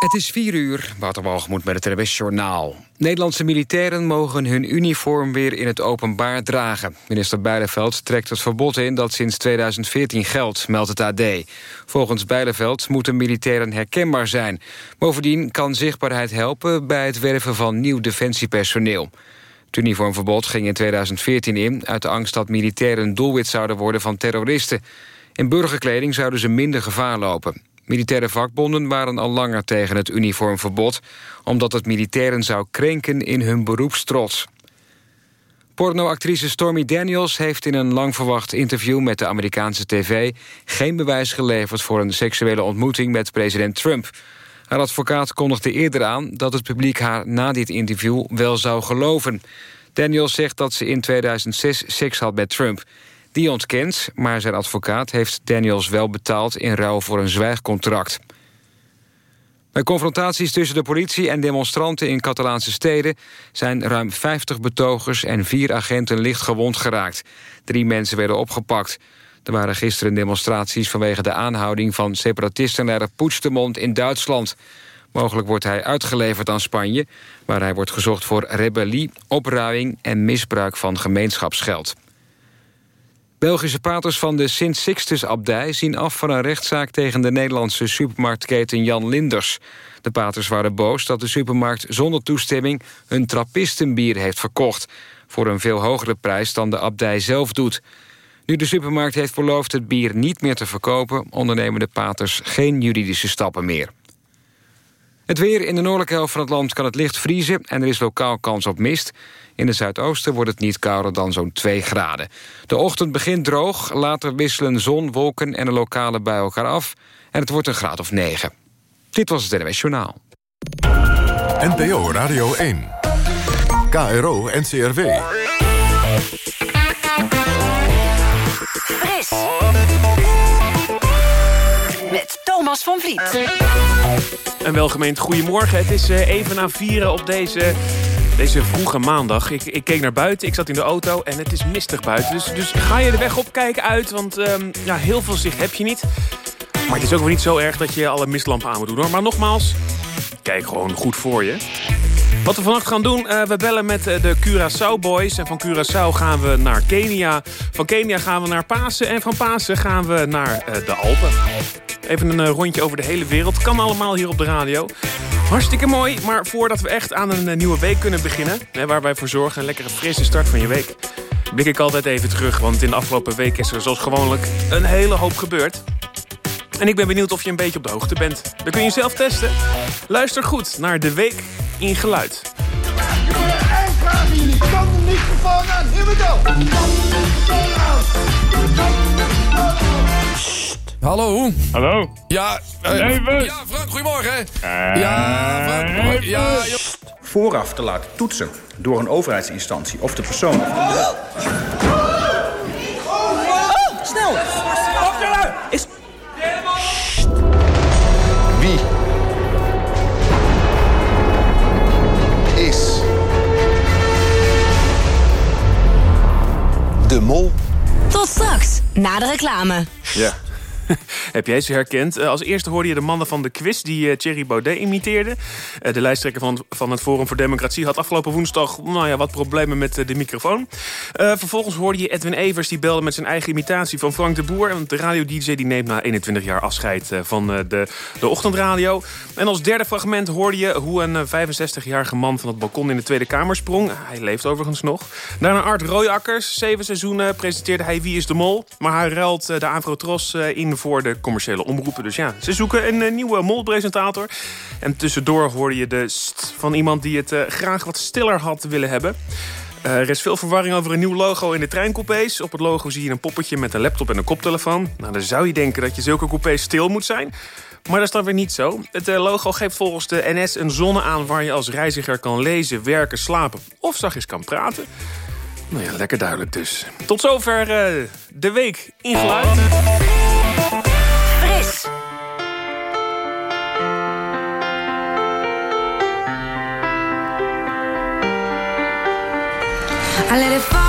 Het is 4 uur, Waterwalgemoed met het NWS Journaal. Nederlandse militairen mogen hun uniform weer in het openbaar dragen. Minister Bijleveld trekt het verbod in dat sinds 2014 geldt, meldt het AD. Volgens Bijleveld moeten militairen herkenbaar zijn. Bovendien kan zichtbaarheid helpen bij het werven van nieuw defensiepersoneel. Het uniformverbod ging in 2014 in... uit de angst dat militairen doelwit zouden worden van terroristen. In burgerkleding zouden ze minder gevaar lopen. Militaire vakbonden waren al langer tegen het uniformverbod... omdat het militairen zou krenken in hun beroepstrots. Pornoactrice Stormy Daniels heeft in een lang verwacht interview... met de Amerikaanse tv geen bewijs geleverd... voor een seksuele ontmoeting met president Trump. Haar advocaat kondigde eerder aan dat het publiek haar na dit interview wel zou geloven. Daniels zegt dat ze in 2006 seks had met Trump... Die ontkent, maar zijn advocaat heeft Daniels wel betaald... in ruil voor een zwijgcontract. Bij confrontaties tussen de politie en demonstranten in Catalaanse steden... zijn ruim 50 betogers en vier agenten licht gewond geraakt. Drie mensen werden opgepakt. Er waren gisteren demonstraties vanwege de aanhouding... van separatistenleider Puigdemont in Duitsland. Mogelijk wordt hij uitgeleverd aan Spanje... waar hij wordt gezocht voor rebellie, opruiing en misbruik van gemeenschapsgeld. Belgische paters van de Sint-Sixtus-abdij zien af van een rechtszaak tegen de Nederlandse supermarktketen Jan Linders. De paters waren boos dat de supermarkt zonder toestemming hun trappistenbier heeft verkocht, voor een veel hogere prijs dan de abdij zelf doet. Nu de supermarkt heeft beloofd het bier niet meer te verkopen, ondernemen de paters geen juridische stappen meer. Het weer in de noordelijke helft van het land kan het licht vriezen... en er is lokaal kans op mist. In het zuidoosten wordt het niet kouder dan zo'n 2 graden. De ochtend begint droog, later wisselen zon, wolken en een lokale bij elkaar af... en het wordt een graad of 9. Dit was het NWS Journaal. NPO Radio 1. KRO NCRW. Fris. Met Thomas van Vliet. Een welgemeend goedemorgen. Het is eh, even na vieren op deze, deze vroege maandag. Ik, ik keek naar buiten, ik zat in de auto en het is mistig buiten. Dus, dus ga je de weg op, kijk uit, want um, ja, heel veel zicht heb je niet. Maar het is ook wel niet zo erg dat je alle mistlampen aan moet doen. Hoor. Maar nogmaals, kijk gewoon goed voor je. Wat we vannacht gaan doen, uh, we bellen met uh, de Curaçao Boys. En van Curaçao gaan we naar Kenia. Van Kenia gaan we naar Pasen. En van Pasen gaan we naar uh, de Alpen. Even een rondje over de hele wereld. Kan allemaal hier op de radio. Hartstikke mooi, maar voordat we echt aan een nieuwe week kunnen beginnen... Hè, waar wij voor zorgen, een lekkere frisse start van je week... blik ik altijd even terug, want in de afgelopen week is er zoals gewoonlijk een hele hoop gebeurd. En ik ben benieuwd of je een beetje op de hoogte bent. Dan kun je zelf testen. Luister goed naar De Week in Geluid. We go. Hallo? Hallo? Ja, uh, ja, Frank, goedemorgen. Uh, ja, Frank, ja, vooraf te laten toetsen door een overheidsinstantie of de persoon. Snel. Is Wie is de mol? Tot straks, na de reclame. Ja. Heb jij ze herkend? Uh, als eerste hoorde je de mannen van de quiz die uh, Thierry Baudet imiteerde. Uh, de lijsttrekker van, van het Forum voor Democratie had afgelopen woensdag nou ja, wat problemen met de microfoon. vervolgens hoorde je Edwin Evers die belde met zijn eigen imitatie van Frank de Boer. Want de radio-dj die neemt na 21 jaar afscheid van de, de ochtendradio. En als derde fragment hoorde je hoe een 65-jarige man van het balkon in de Tweede Kamer sprong. Hij leeft overigens nog. Daarna Art Royakkers. Zeven seizoenen presenteerde hij Wie is de Mol. Maar hij ruilt de Avrotros in voor de commerciële omroepen. Dus ja, ze zoeken een, een nieuwe molpresentator. En tussendoor hoorde je de st van iemand die het uh, graag wat stiller had willen hebben. Uh, er is veel verwarring over een nieuw logo in de treincoupés. Op het logo zie je een poppetje met een laptop en een koptelefoon. Nou, dan zou je denken dat je zulke coupés stil moet zijn. Maar dat is dan weer niet zo. Het logo geeft volgens de NS een zone aan... waar je als reiziger kan lezen, werken, slapen of zachtjes kan praten. Nou ja, lekker duidelijk dus. Tot zover de week in geluid. I let it fall,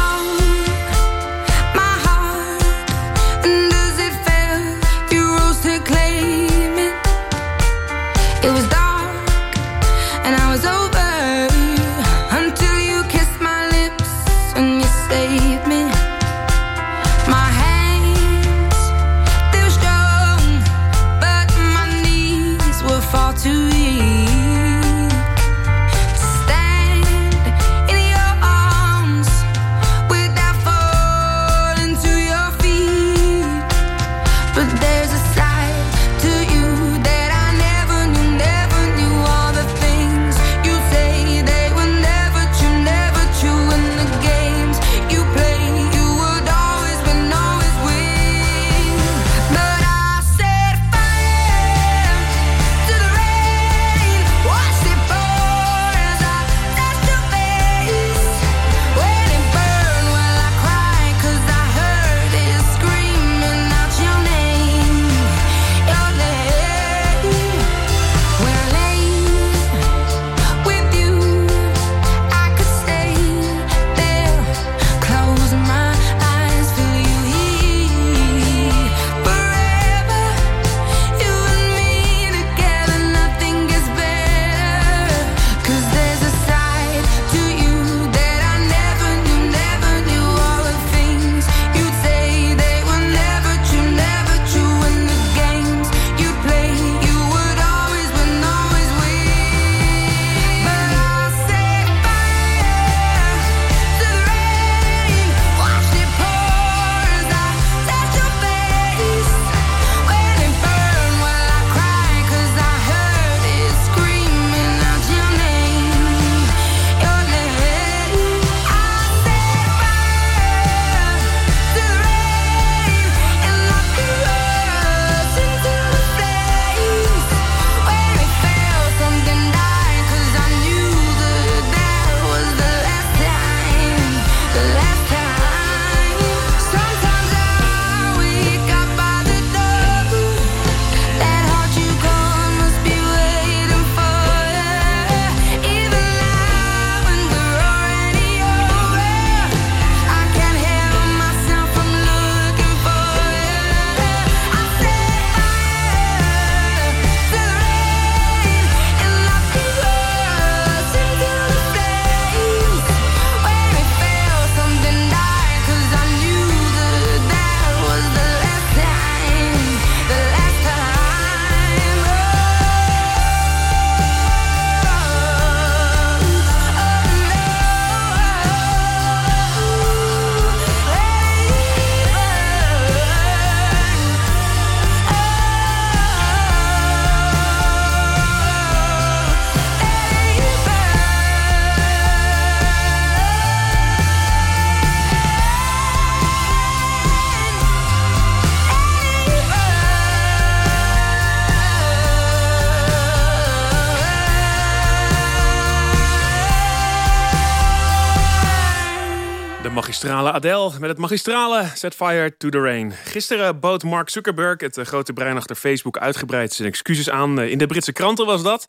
Adele met het magistrale Set Fire to the Rain. Gisteren bood Mark Zuckerberg, het eh, grote brein achter Facebook, uitgebreid zijn excuses aan. Eh, In de Britse kranten was dat.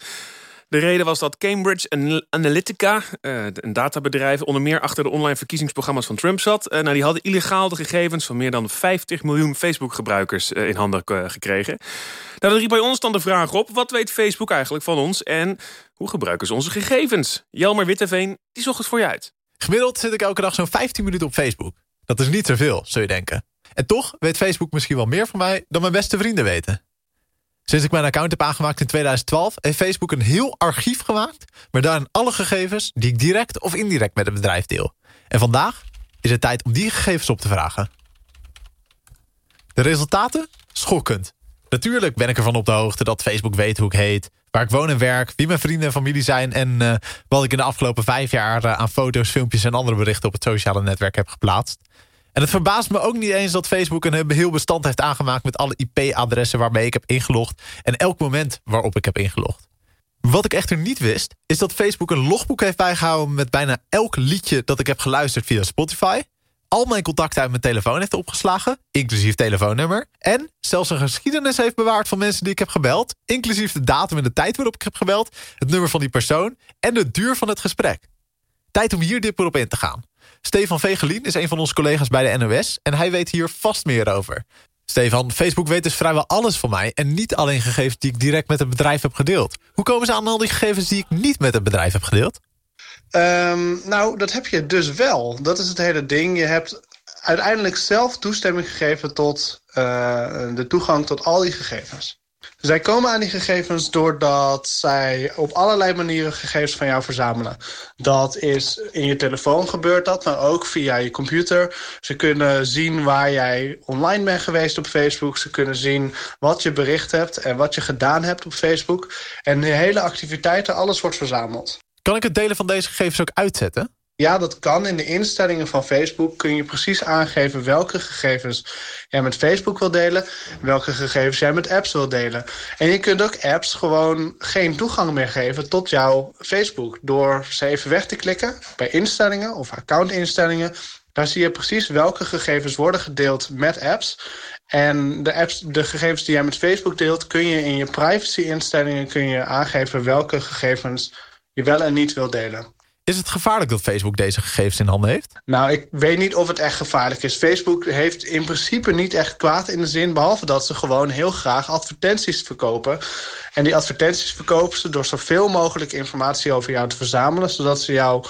De reden was dat Cambridge An- Analytica, eh, een databedrijf, onder meer achter de online verkiezingsprogramma's van Trump zat. Nou, die hadden illegaal de gegevens van meer dan 50 miljoen Facebook-gebruikers in handen gekregen. Nou, dat riep bij ons dan de vraag op: wat weet Facebook eigenlijk van ons en hoe gebruiken ze onze gegevens? Jelmer Witteveen, die zocht het voor je uit. Gemiddeld zit ik elke dag zo'n 15 minuten op Facebook. Dat is niet zoveel, zul je denken. En toch weet Facebook misschien wel meer van mij dan mijn beste vrienden weten. Sinds ik mijn account heb aangemaakt in 2012... heeft Facebook een heel archief gemaakt... maar daarin alle gegevens die ik direct of indirect met het bedrijf deel. En vandaag is het tijd om die gegevens op te vragen. De resultaten? Schokkend. Natuurlijk ben ik ervan op de hoogte dat Facebook weet hoe ik heet... waar ik woon en werk, wie mijn vrienden en familie zijn... en eh, wat ik in de afgelopen vijf jaar eh, aan foto's, filmpjes... en andere berichten op het sociale netwerk heb geplaatst. En het verbaast me ook niet eens dat Facebook een heel bestand heeft aangemaakt... met alle IP-adressen waarmee ik heb ingelogd... en elk moment waarop ik heb ingelogd. Wat ik echter niet wist, is dat Facebook een logboek heeft bijgehouden... met bijna elk liedje dat ik heb geluisterd via Spotify... al mijn contacten uit mijn telefoon heeft opgeslagen, inclusief telefoonnummer... en zelfs een geschiedenis heeft bewaard van mensen die ik heb gebeld... inclusief de datum en de tijd waarop ik heb gebeld... het nummer van die persoon en de duur van het gesprek. Tijd om hier dieper op in te gaan. Stefan Vegelien is een van onze collega's bij de NOS... en hij weet hier vast meer over. Stefan, Facebook weet dus vrijwel alles van mij... en niet alleen gegevens die ik direct met het bedrijf heb gedeeld. Hoe komen ze aan al die gegevens die ik niet met het bedrijf heb gedeeld? Um, nou, dat heb je dus wel. Dat is het hele ding. Je hebt uiteindelijk zelf toestemming gegeven tot uh, de toegang tot al die gegevens. Zij komen aan die gegevens doordat zij op allerlei manieren gegevens van jou verzamelen. Dat is in je telefoon gebeurt dat, maar ook via je computer. Ze kunnen zien waar jij online bent geweest op Facebook. Ze kunnen zien wat je bericht hebt en wat je gedaan hebt op Facebook. En de hele activiteiten, alles wordt verzameld. Kan ik het delen van deze gegevens ook uitzetten? Ja, dat kan. In de instellingen van Facebook kun je precies aangeven welke gegevens jij met Facebook wil delen, welke gegevens jij met apps wil delen. En je kunt ook apps gewoon geen toegang meer geven tot jouw Facebook door ze even weg te klikken bij instellingen of accountinstellingen. Daar zie je precies welke gegevens worden gedeeld met apps. En de, apps, de gegevens die jij met Facebook deelt, kun je in je privacy-instellingen kun je aangeven welke gegevens je wel en niet wil delen. Is het gevaarlijk dat Facebook deze gegevens in handen heeft? Nou, ik weet niet of het echt gevaarlijk is. Facebook heeft in principe niet echt kwaad in de zin... behalve dat ze gewoon heel graag advertenties verkopen. En die advertenties verkopen ze door zoveel mogelijk informatie over jou te verzamelen... zodat ze jouw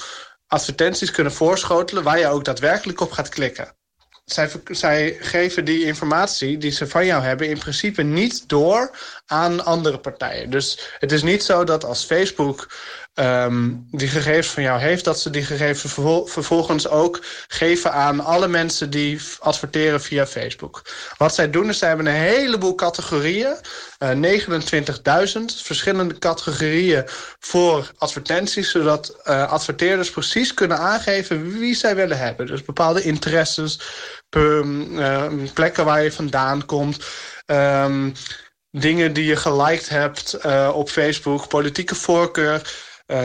advertenties kunnen voorschotelen... waar je ook daadwerkelijk op gaat klikken. Zij, zij, geven die informatie die ze van jou hebben... in principe niet door aan andere partijen. Dus het is niet zo dat als Facebook um, die gegevens van jou heeft... dat ze die gegevens vervol vervolgens ook geven aan alle mensen die adverteren via Facebook. Wat zij doen is, zij hebben een heleboel categorieën. Uh, 29.000 verschillende categorieën voor advertenties... zodat uh, adverteerders precies kunnen aangeven wie zij willen hebben. Dus bepaalde interesses, uh, plekken waar je vandaan komt... Dingen die je geliked hebt uh, op Facebook, politieke voorkeur,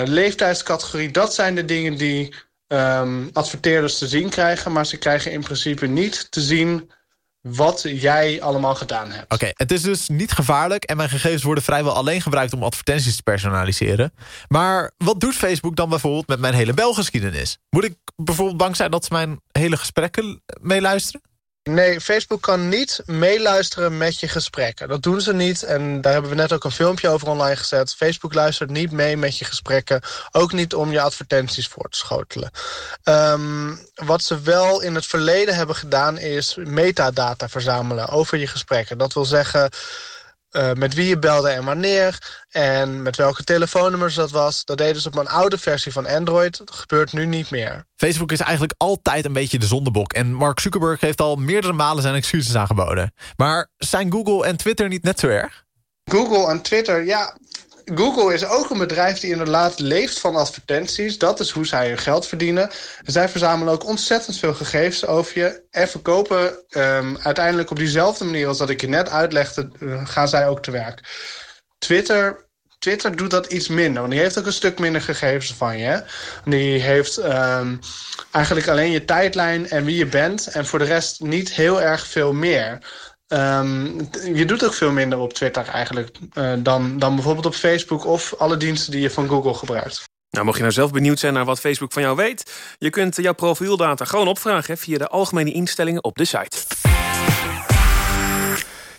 leeftijdscategorie. Dat zijn de dingen die um, adverteerders te zien krijgen. Maar ze krijgen in principe niet te zien wat jij allemaal gedaan hebt. Oké, het is dus niet gevaarlijk... en mijn gegevens worden vrijwel alleen gebruikt om advertenties te personaliseren. Maar wat doet Facebook dan bijvoorbeeld met mijn hele belgeschiedenis? Moet ik bijvoorbeeld bang zijn dat ze mijn hele gesprekken meeluisteren? Nee, Facebook kan niet meeluisteren met je gesprekken. Dat doen ze niet en daar hebben we net ook een filmpje over online gezet. Facebook luistert niet mee met je gesprekken. Ook niet om je advertenties voor te schotelen. Um, wat ze wel in het verleden hebben gedaan is metadata verzamelen over je gesprekken. Dat wil zeggen... Uh, met wie je belde en wanneer. En met welke telefoonnummers dat was. Dat deden ze op een oude versie van Android. Dat gebeurt nu niet meer. Facebook is eigenlijk altijd een beetje de zondebok. En Mark Zuckerberg heeft al meerdere malen zijn excuses aangeboden. Maar zijn Google en Twitter niet net zo erg? Google en Twitter, ja... Google is ook een bedrijf die inderdaad leeft van advertenties. Dat is hoe zij hun geld verdienen. En zij verzamelen ook ontzettend veel gegevens over je. En verkopen um, uiteindelijk op diezelfde manier als dat ik je net uitlegde... Uh, gaan zij ook te werk. Twitter Twitter doet dat iets minder. Want die heeft ook een stuk minder gegevens van je. Die heeft um, eigenlijk alleen je tijdlijn en wie je bent. En voor de rest niet heel erg veel meer. Um, je doet ook veel minder op Twitter eigenlijk uh, dan, dan bijvoorbeeld op Facebook... of alle diensten die je van Google gebruikt. Nou, mocht je nou zelf benieuwd zijn naar wat Facebook van jou weet... je kunt jouw profieldata gewoon opvragen via de algemene instellingen op de site.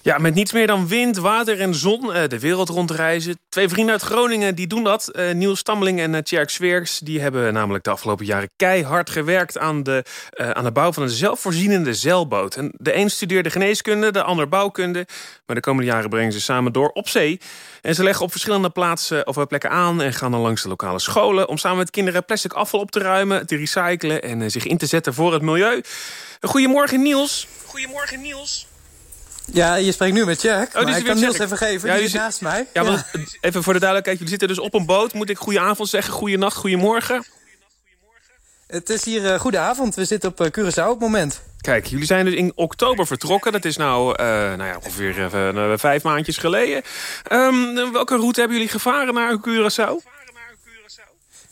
Ja, met niets meer dan wind, water en zon uh, de wereld rondreizen. Twee vrienden uit Groningen die doen dat. Uh, Niels Stammeling en uh, Tjerk Sweers. Die hebben namelijk de afgelopen jaren keihard gewerkt... aan de, aan de bouw van een zelfvoorzienende zeilboot. De een studeerde geneeskunde, de ander bouwkunde. Maar de komende jaren brengen ze samen door op zee. En ze leggen op verschillende plaatsen of plekken aan... en gaan dan langs de lokale scholen... om samen met kinderen plastic afval op te ruimen, te recyclen... en zich in te zetten voor het milieu. Goedemorgen Niels. Goedemorgen Niels. Ja, je spreekt nu met Jack. Oh, maar ik kan. Niels even geven, ja, die zit... naast mij. Ja, ja. Want, even voor de duidelijkheid, jullie zitten dus op een boot. Moet ik goede avond zeggen, goede nacht, goedemorgen? Het is hier uh, goede avond. We zitten op uh, Curaçao op het moment. Kijk, jullie zijn dus in oktober vertrokken. Dat is nou, uh, nou ja, ongeveer vijf maandjes geleden. Um, welke route hebben jullie gevaren naar Curaçao?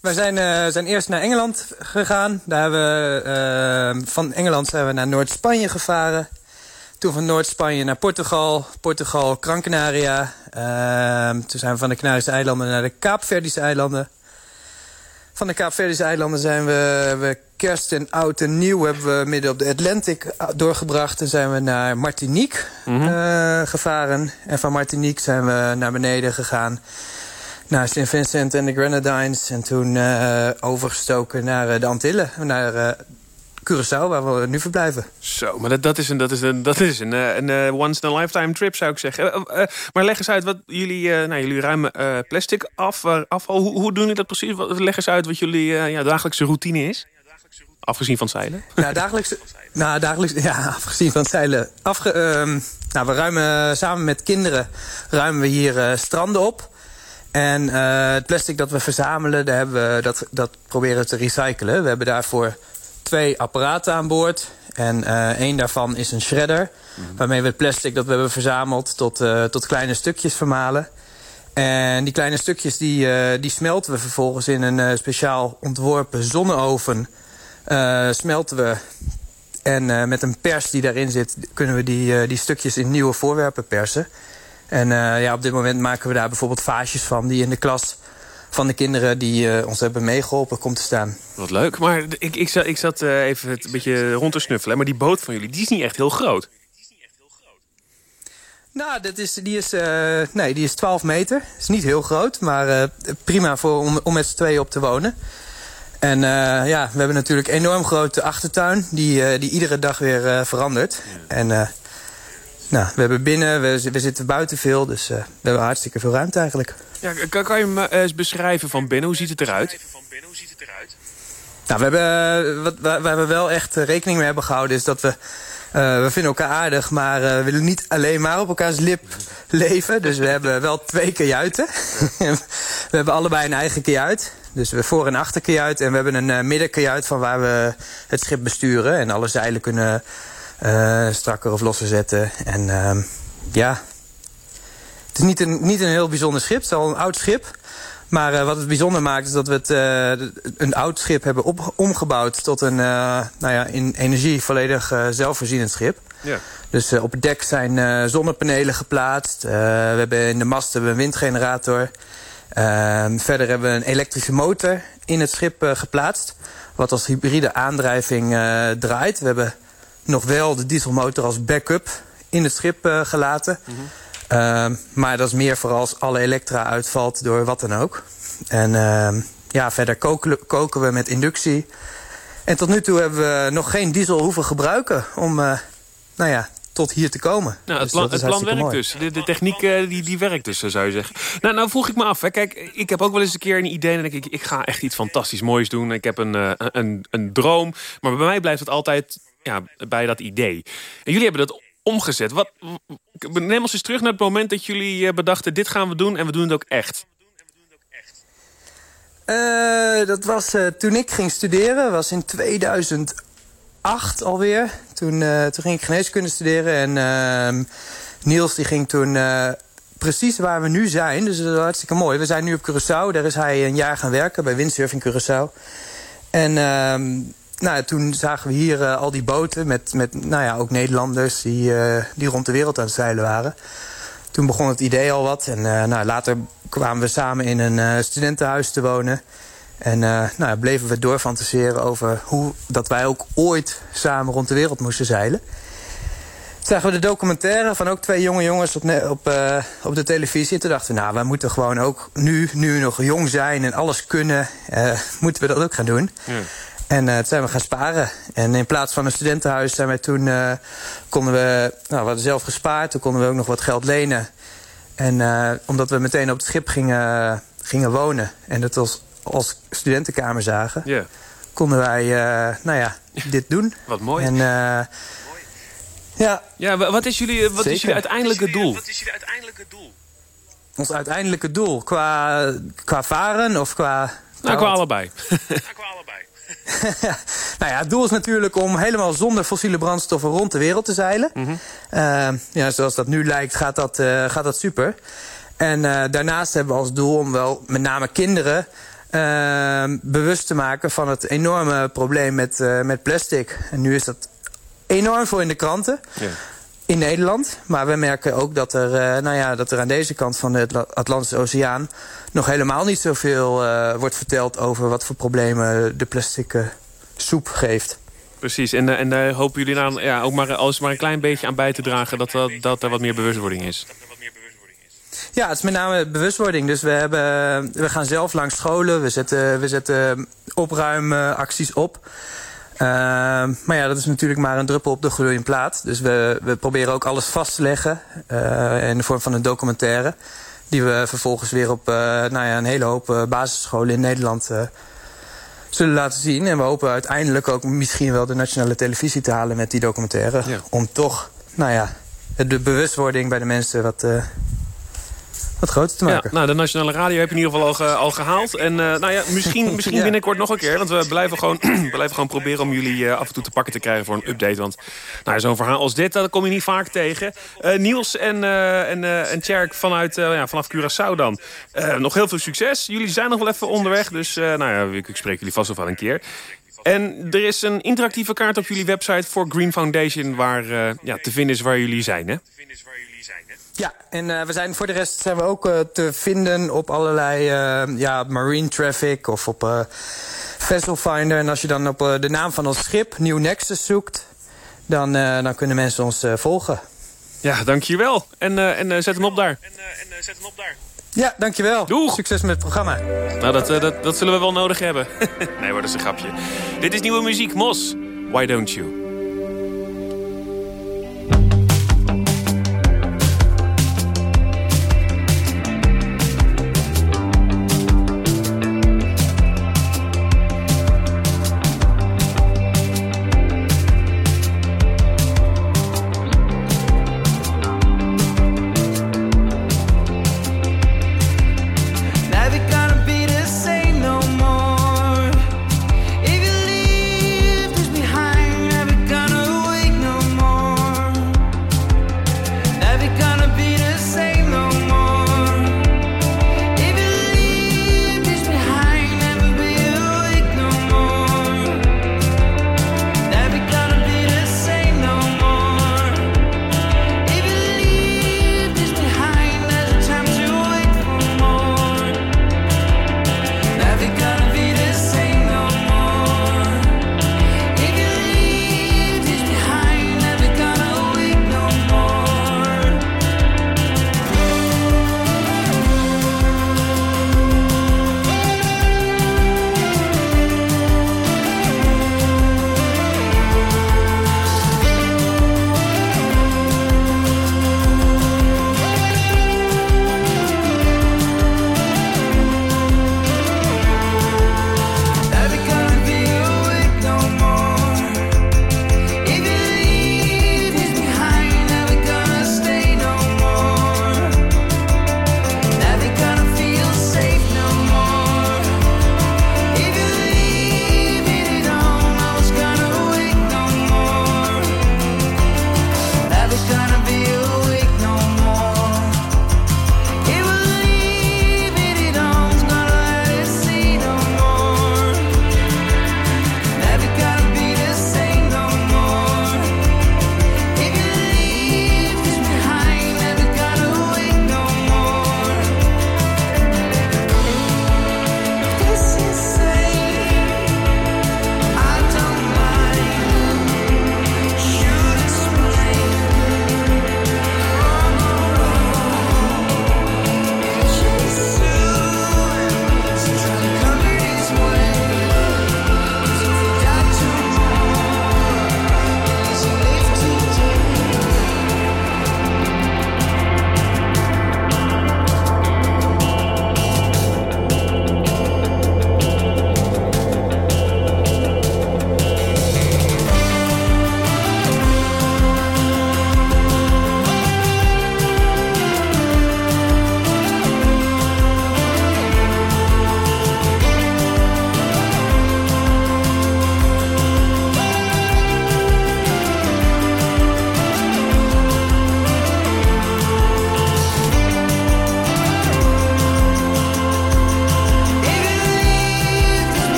Wij zijn, zijn eerst naar Engeland gegaan. Daar hebben we, van Engeland zijn we naar Noord-Spanje gevaren. Toen van Noord-Spanje naar Portugal. Portugal, Gran Canaria. Uh, toen zijn we van de Canarische eilanden naar de Kaapverdische eilanden. Van de Kaapverdische eilanden zijn we, we kerst en oud en nieuw... hebben we midden op de Atlantic doorgebracht. En zijn we naar Martinique mm -hmm. uh, gevaren. En van Martinique zijn we naar beneden gegaan... naar St. Vincent en de Grenadines. En toen uh, overgestoken naar uh, de Antillen. Naar Curaçao, waar we nu verblijven. Zo, maar dat, dat is een, dat is een, dat is een, eh, een eh, once-in-a-lifetime trip, zou ik zeggen. Eh, maar leg eens uit, wat jullie, nou, jullie ruimen plastic af, afval. Hoe, hoe doen jullie dat precies? Leg eens uit wat jullie ja, dagelijkse routine is. Afgezien van zeilen. Nou, dagelijks, nou, dagelijks, ja, afgezien van zeilen. Afge, ehm, nou, we ruimen samen met kinderen ruimen we hier stranden op. En het plastic dat we verzamelen, daar hebben we, dat, dat proberen we te recyclen. We hebben daarvoor twee apparaten aan boord. En eh één daarvan is een shredder. Waarmee we het plastic dat we hebben verzameld tot, eh, tot kleine stukjes vermalen. En die kleine stukjes die, eh, die smelten we vervolgens in een speciaal ontworpen zonneoven. Smelten we. En met een pers die daarin zit, kunnen we die, die stukjes in nieuwe voorwerpen persen. En ja, op dit moment maken we daar bijvoorbeeld vaasjes van... die in de klas van de kinderen die eh, ons hebben meegeholpen komt te staan. Wat leuk. Maar ik, ik zat, ik zat eh, even het een beetje rond te snuffelen. Maar die boot van jullie, die is niet echt heel groot. Nou, dat is, die, is, eh, nee, die is 12 meter. is niet heel groot, maar prima voor, om, om met z'n tweeën op te wonen. En ja, we hebben natuurlijk een enorm grote achtertuin... die, die iedere dag weer eh, verandert. En eh, nou, we hebben binnen, we, we zitten buiten veel... dus eh, we hebben hartstikke veel ruimte eigenlijk. Ja, kan, kan je me eens beschrijven van binnen? Hoe ziet het eruit? Nou, we hebben, eh, wat, we wel echt eh, rekening mee hebben gehouden... is dat we, eh, we vinden elkaar aardig... maar eh, we willen niet alleen maar op elkaars lip leven. Dus we hebben wel twee kajuiten. we hebben allebei een eigen kajuit. Dus we voor- en achterkajuit. En we hebben een uh, middenkajuit van waar we het schip besturen... en alle zeilen kunnen eh, strakker of losser zetten. En ehm, ja, het is niet een, niet een heel bijzonder schip. Het is al een oud schip... Maar eh, wat het bijzonder maakt is dat we het, eh, een oud schip hebben op, omgebouwd tot een eh, nou ja, in energie volledig eh, zelfvoorzienend schip. Ja. Dus eh, op het dek zijn eh, zonnepanelen geplaatst. Eh, we hebben in de mast hebben we een windgenerator. Ehm, verder hebben we een elektrische motor in het schip eh, geplaatst. Wat als hybride aandrijving eh, draait. We hebben nog wel de dieselmotor als backup in het schip eh, gelaten. Ehm, maar dat is meer voor als alle elektra uitvalt door wat dan ook. En ehm, ja, verder koken, koken we met inductie. En tot nu toe hebben we nog geen diesel hoeven gebruiken om eh, nou ja, tot hier te komen. Nou, het Dus plan, het plan werkt mooi. dus. De, de techniek eh, die, die werkt dus, zou je zeggen. Nou, nou vroeg ik me af. Hè. Kijk, ik heb ook wel eens een keer een idee. En denk ik, ik ga echt iets fantastisch moois doen. Ik heb een, een, een droom. Maar bij mij blijft het altijd ja, bij dat idee. En jullie hebben dat omgezet. Wat, neem ons eens terug naar het moment dat jullie eh, bedachten... dit gaan we doen en we doen het ook echt. Eh, dat was eh, toen ik ging studeren. Was in 2008 alweer. Toen, toen ging ik geneeskunde studeren. En ehm, Niels die ging toen precies waar we nu zijn. Dus dat is hartstikke mooi. We zijn nu op Curaçao. Daar is hij een jaar gaan werken bij Windsurfing Curaçao. En ehm, nou, toen zagen we hier eh, al die boten met, met nou ja, ook Nederlanders... Die, eh, die rond de wereld aan het zeilen waren. Toen begon het idee al wat. En eh, nou, later kwamen we samen in een studentenhuis te wonen. En nou, bleven we doorfantaseren over hoe dat wij ook ooit samen rond de wereld moesten zeilen. Toen zagen we de documentaire van ook twee jonge jongens op, op, op de televisie. En toen dachten we, nou, wij moeten gewoon ook nu, nu nog jong zijn en alles kunnen, moeten we dat ook gaan doen. En eh, toen zijn we gaan sparen. En in plaats van een studentenhuis zijn wij toen, eh, konden we, nou, we hadden zelf gespaard. Toen konden we ook nog wat geld lenen. En eh, omdat we meteen op het schip gingen, gingen wonen en dat als, als studentenkamer zagen, Ja. konden wij, eh, nou ja, dit doen. Wat mooi. En eh, ja, Ja, wa- wat is jullie, wat is Zeker. jullie uiteindelijke doel? ons uiteindelijke doel qua, qua varen of qua... Nou, qua allebei. Nou ja, het doel is natuurlijk om helemaal zonder fossiele brandstoffen rond de wereld te zeilen. Eh, ja, zoals dat nu lijkt, gaat dat, eh, gaat dat super. En eh, daarnaast hebben we als doel om wel met name kinderen eh, bewust te maken van het enorme probleem met, eh, met plastic. En nu is dat enorm voor in de kranten. In Nederland. Maar we merken ook dat er, eh, nou ja, dat er aan deze kant van de Atla- Atlantische Oceaan... nog helemaal niet zoveel eh wordt verteld over wat voor problemen de plastic eh, soep geeft. Precies, en, en daar hopen jullie aan, ja, ook maar, als maar een klein beetje aan bij te dragen... dat, dat, dat er wat meer bewustwording is. Ja, het is met name bewustwording. Dus we, hebben, we gaan zelf langs scholen. We zetten, we zetten opruimacties op. Ehm, maar ja, dat is natuurlijk maar een druppel op de gloeiende plaat. Dus we, we proberen ook alles vast te leggen eh, in de vorm van een documentaire. Die we vervolgens weer op eh, nou ja, een hele hoop eh, basisscholen in Nederland zullen laten zien. En we hopen uiteindelijk ook misschien wel de nationale televisie te halen met die documentaire. Om toch, nou ja, de bewustwording bij de mensen wat, wat groter te Ja, maken. nou, de nationale radio heb je in ieder geval al, ge- al gehaald. En eh, nou ja, misschien, misschien Ja. binnenkort nog een keer. Want we blijven gewoon, blijven gewoon proberen om jullie eh, af en toe te pakken te krijgen voor een update. Want nou, zo'n verhaal als dit, dat kom je niet vaak tegen. Eh, Niels en, en, en Tjerk vanuit, ja, vanaf Curaçao dan. Nog heel veel succes. Jullie zijn nog wel even onderweg. Dus nou ja, ik, ik spreek jullie vast wel een keer. En er is een interactieve kaart op jullie website voor Green Foundation... waar ja, te vinden is waar jullie zijn, hè? Ja, en eh, we zijn voor de rest zijn we ook eh, te vinden op allerlei eh, ja, marine traffic of op Vessel Finder. En als je dan op de naam van ons schip, New Nexus, zoekt, dan, eh, dan kunnen mensen ons eh, volgen. Ja, dankjewel. En, eh, en eh, zet hem op daar. Ja, dankjewel. Doeg. Succes met het programma. Nou, dat, eh, dat, dat zullen we wel nodig hebben. nee hoor, dat is een grapje. Dit is nieuwe muziek, Mos. Why don't you?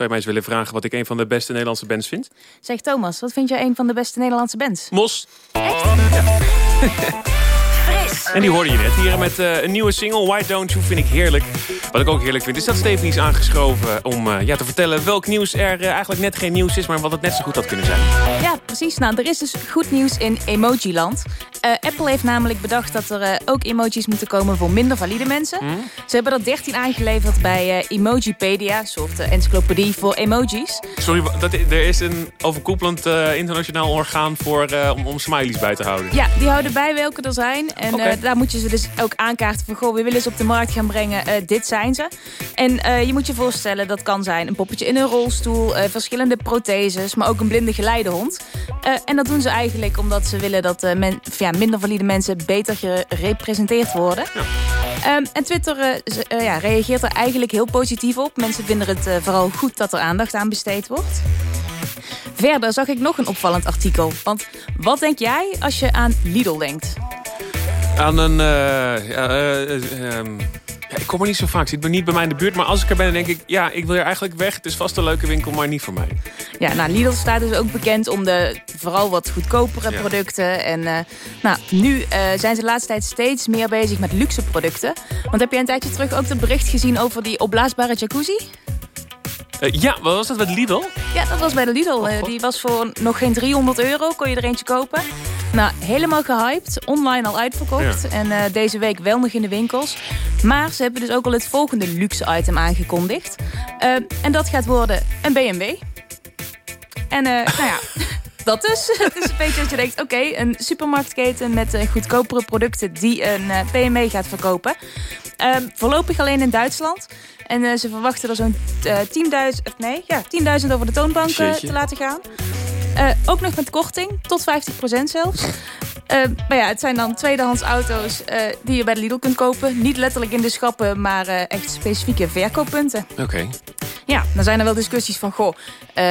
Zou je mij eens willen vragen... wat ik een van de beste Nederlandse bands vind? Zeg Thomas, wat vind jij een van de beste Nederlandse bands? Mos. Fris. En die hoorde je net hier met eh, een nieuwe single, Why Don't You, vind ik heerlijk. Wat ik ook heerlijk vind, is dat Stephanie is aangeschoven om eh, ja, te vertellen welk nieuws er eh, eigenlijk net geen nieuws is, maar wat het net zo goed had kunnen zijn. Ja, precies. Nou, er is dus goed nieuws in Emojiland. Eh Apple heeft namelijk bedacht dat er eh, ook emojis moeten komen voor minder valide mensen. Ze hebben er 13 aangeleverd bij eh, Emojipedia, een soort encyclopedie voor emojis. Sorry, dat, er is een overkoepelend internationaal orgaan voor, om, om smileys bij te houden. Ja, die houden bij welke er zijn. En daar moet je ze dus ook aankaarten van... goh, we willen ze op de markt gaan brengen, dit zijn ze. En je moet je voorstellen, dat kan zijn een poppetje in een rolstoel... verschillende protheses, maar ook een blinde geleidehond. Eh, en dat doen ze eigenlijk omdat ze willen dat men, ja, minder valide mensen... beter gerepresenteerd worden. Ehm, en Twitter eh, eh, ja, reageert er eigenlijk heel positief op. Mensen vinden het eh, vooral goed dat er aandacht aan besteed wordt. Verder zag ik nog een opvallend artikel. Want wat denk jij als je aan Lidl denkt? Aan een... eh, eh, eh, ehm, ja, ik kom er niet zo vaak. Ik zit niet bij mij in de buurt. Maar als ik er ben, dan denk ik... Ja, ik wil hier eigenlijk weg. Het is vast een leuke winkel, maar niet voor mij. Ja, nou, Lidl staat dus ook bekend om de vooral wat goedkopere Ja. producten. En eh, nou, nu eh, zijn ze de laatste tijd steeds meer bezig met luxe producten. Want heb je een tijdje terug ook het bericht gezien over die opblaasbare jacuzzi? Eh, ja, wat was dat met Lidl? Ja, dat was bij de Lidl. Oh, die was voor nog geen 300 euro, kon je er eentje kopen. Nou, helemaal gehyped. Online al uitverkocht. Ja. En eh, deze week wel nog in de winkels. Maar ze hebben dus ook al het volgende luxe item aangekondigd. Eh, en dat gaat worden een BMW. En eh, nou ja, dat dus. Het is een beetje dat je denkt, oké, een supermarktketen met eh, goedkopere producten die een eh, BMW gaat verkopen. Ehm, voorlopig alleen in Duitsland. En eh, ze verwachten er zo'n eh, 10.000, of nee, ja, 10.000 over de toonbank te laten gaan. Ook nog met korting, tot 50% zelfs. Eh, maar ja, het zijn dan tweedehands auto's eh, die je bij de Lidl kunt kopen. Niet letterlijk in de schappen, maar eh, echt specifieke verkooppunten. Oké. Ja, dan zijn er wel discussies van... Goh,